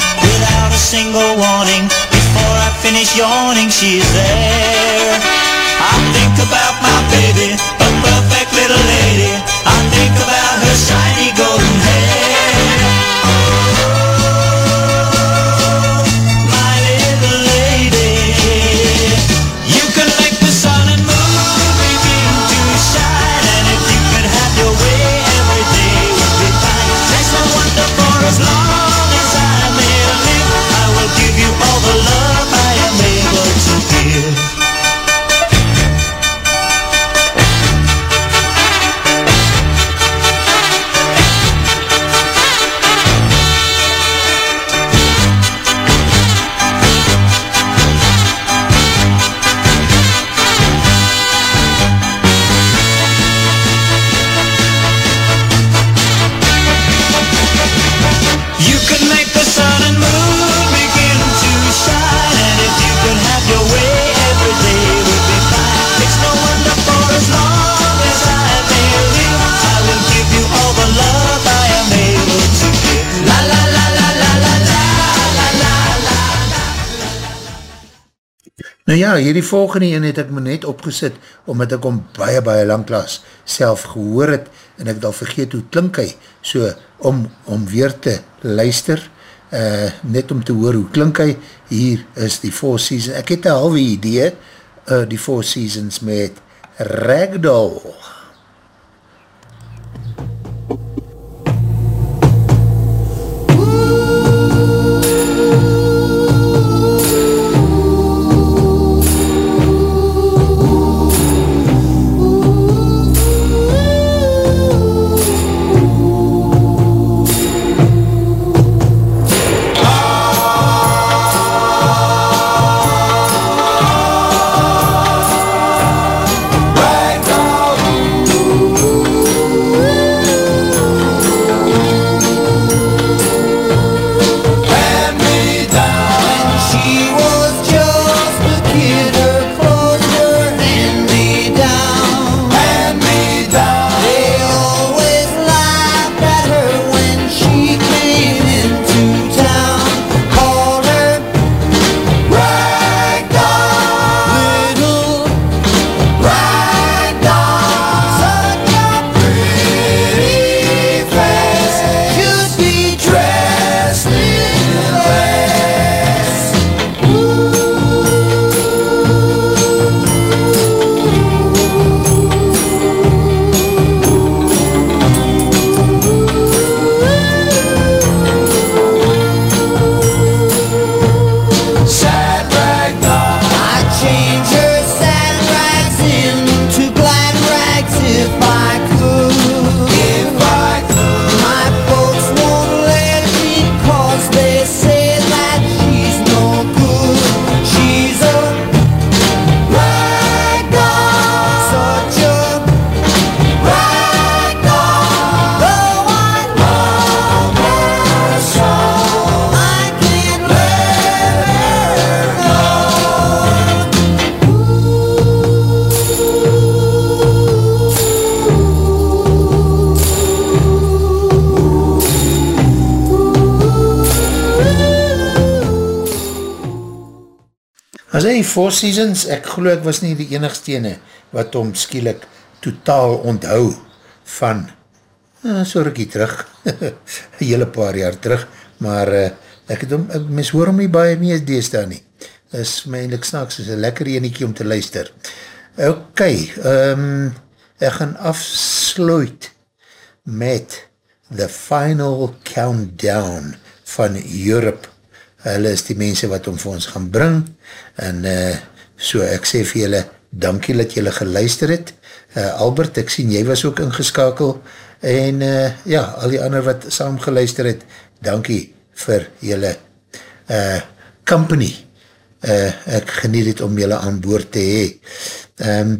single warning. Before I finish yawning, she's there. I think about my baby, a perfect little lady. I think about her shiny golden Nou ja, hierdie volgende een het ek my net opgesit, omdat ek om baie, baie langklaas self gehoor het, en ek het al vergeet hoe klink hy, so om, om weer te luister, uh, net om te hoor hoe klink hy, hier is die Four Seasons, ek het een halwe idee, uh, die Four Seasons met Ragdoll. Thank As hy Four Seasons, ek geloof ek was nie die enigste ene wat hom skielik totaal onthou van uh, so rukkie terug, [LAUGHS] een hele paar jaar terug, maar uh, ek het hom, ek mis hoor hom nie baie as dees daar nie. Is my eindelijk snaaks, is een lekker eniekie om te luister. Ok, um, ek gaan afsluit met The Final Countdown van Europe. Hulle is die mense wat om vir ons gaan bring en uh, so ek sê vir julle dankie dat julle geluister het. Uh, Albert, ek sien jy was ook ingeskakel en uh, ja, al die ander wat saam geluister het, dankie vir julle uh, company. Uh, ek geniet het om julle aan boord te hee. Um,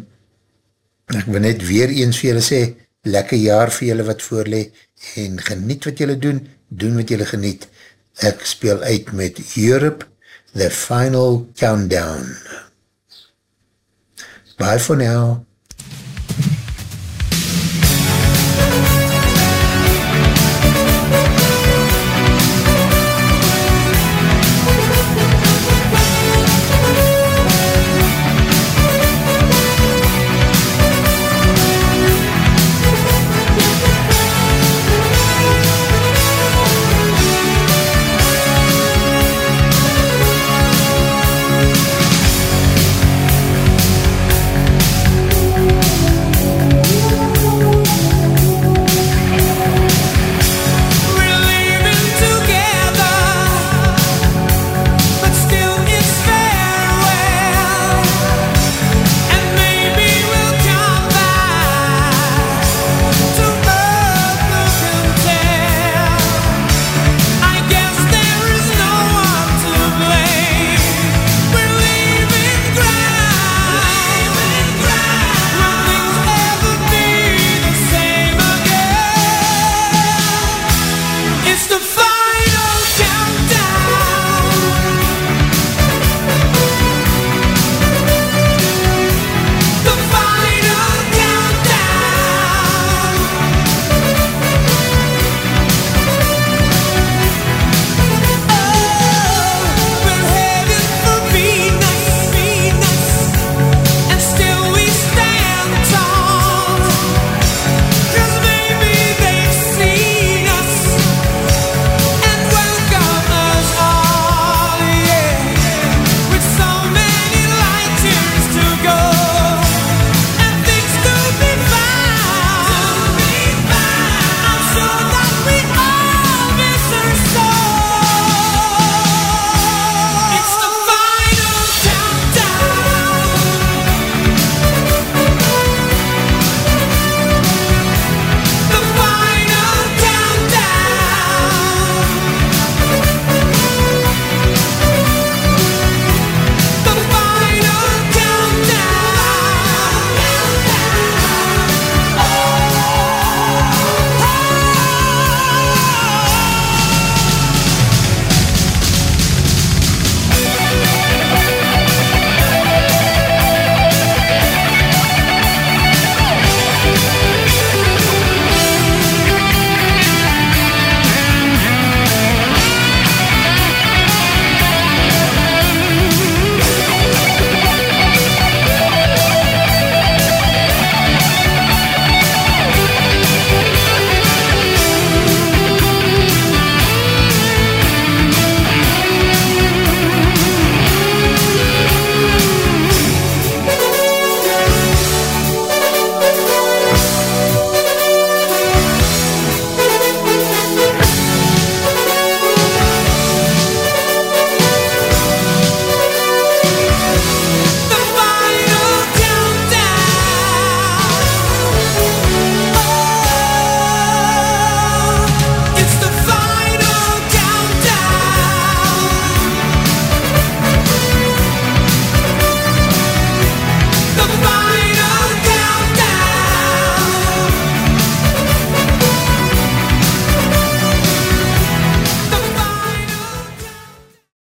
ek wil net weer eens vir julle sê, lekker jaar vir julle wat voorlee en geniet wat julle doen, doen wat julle geniet. Ek speel uit met Europe, The Final Countdown. Bye for now.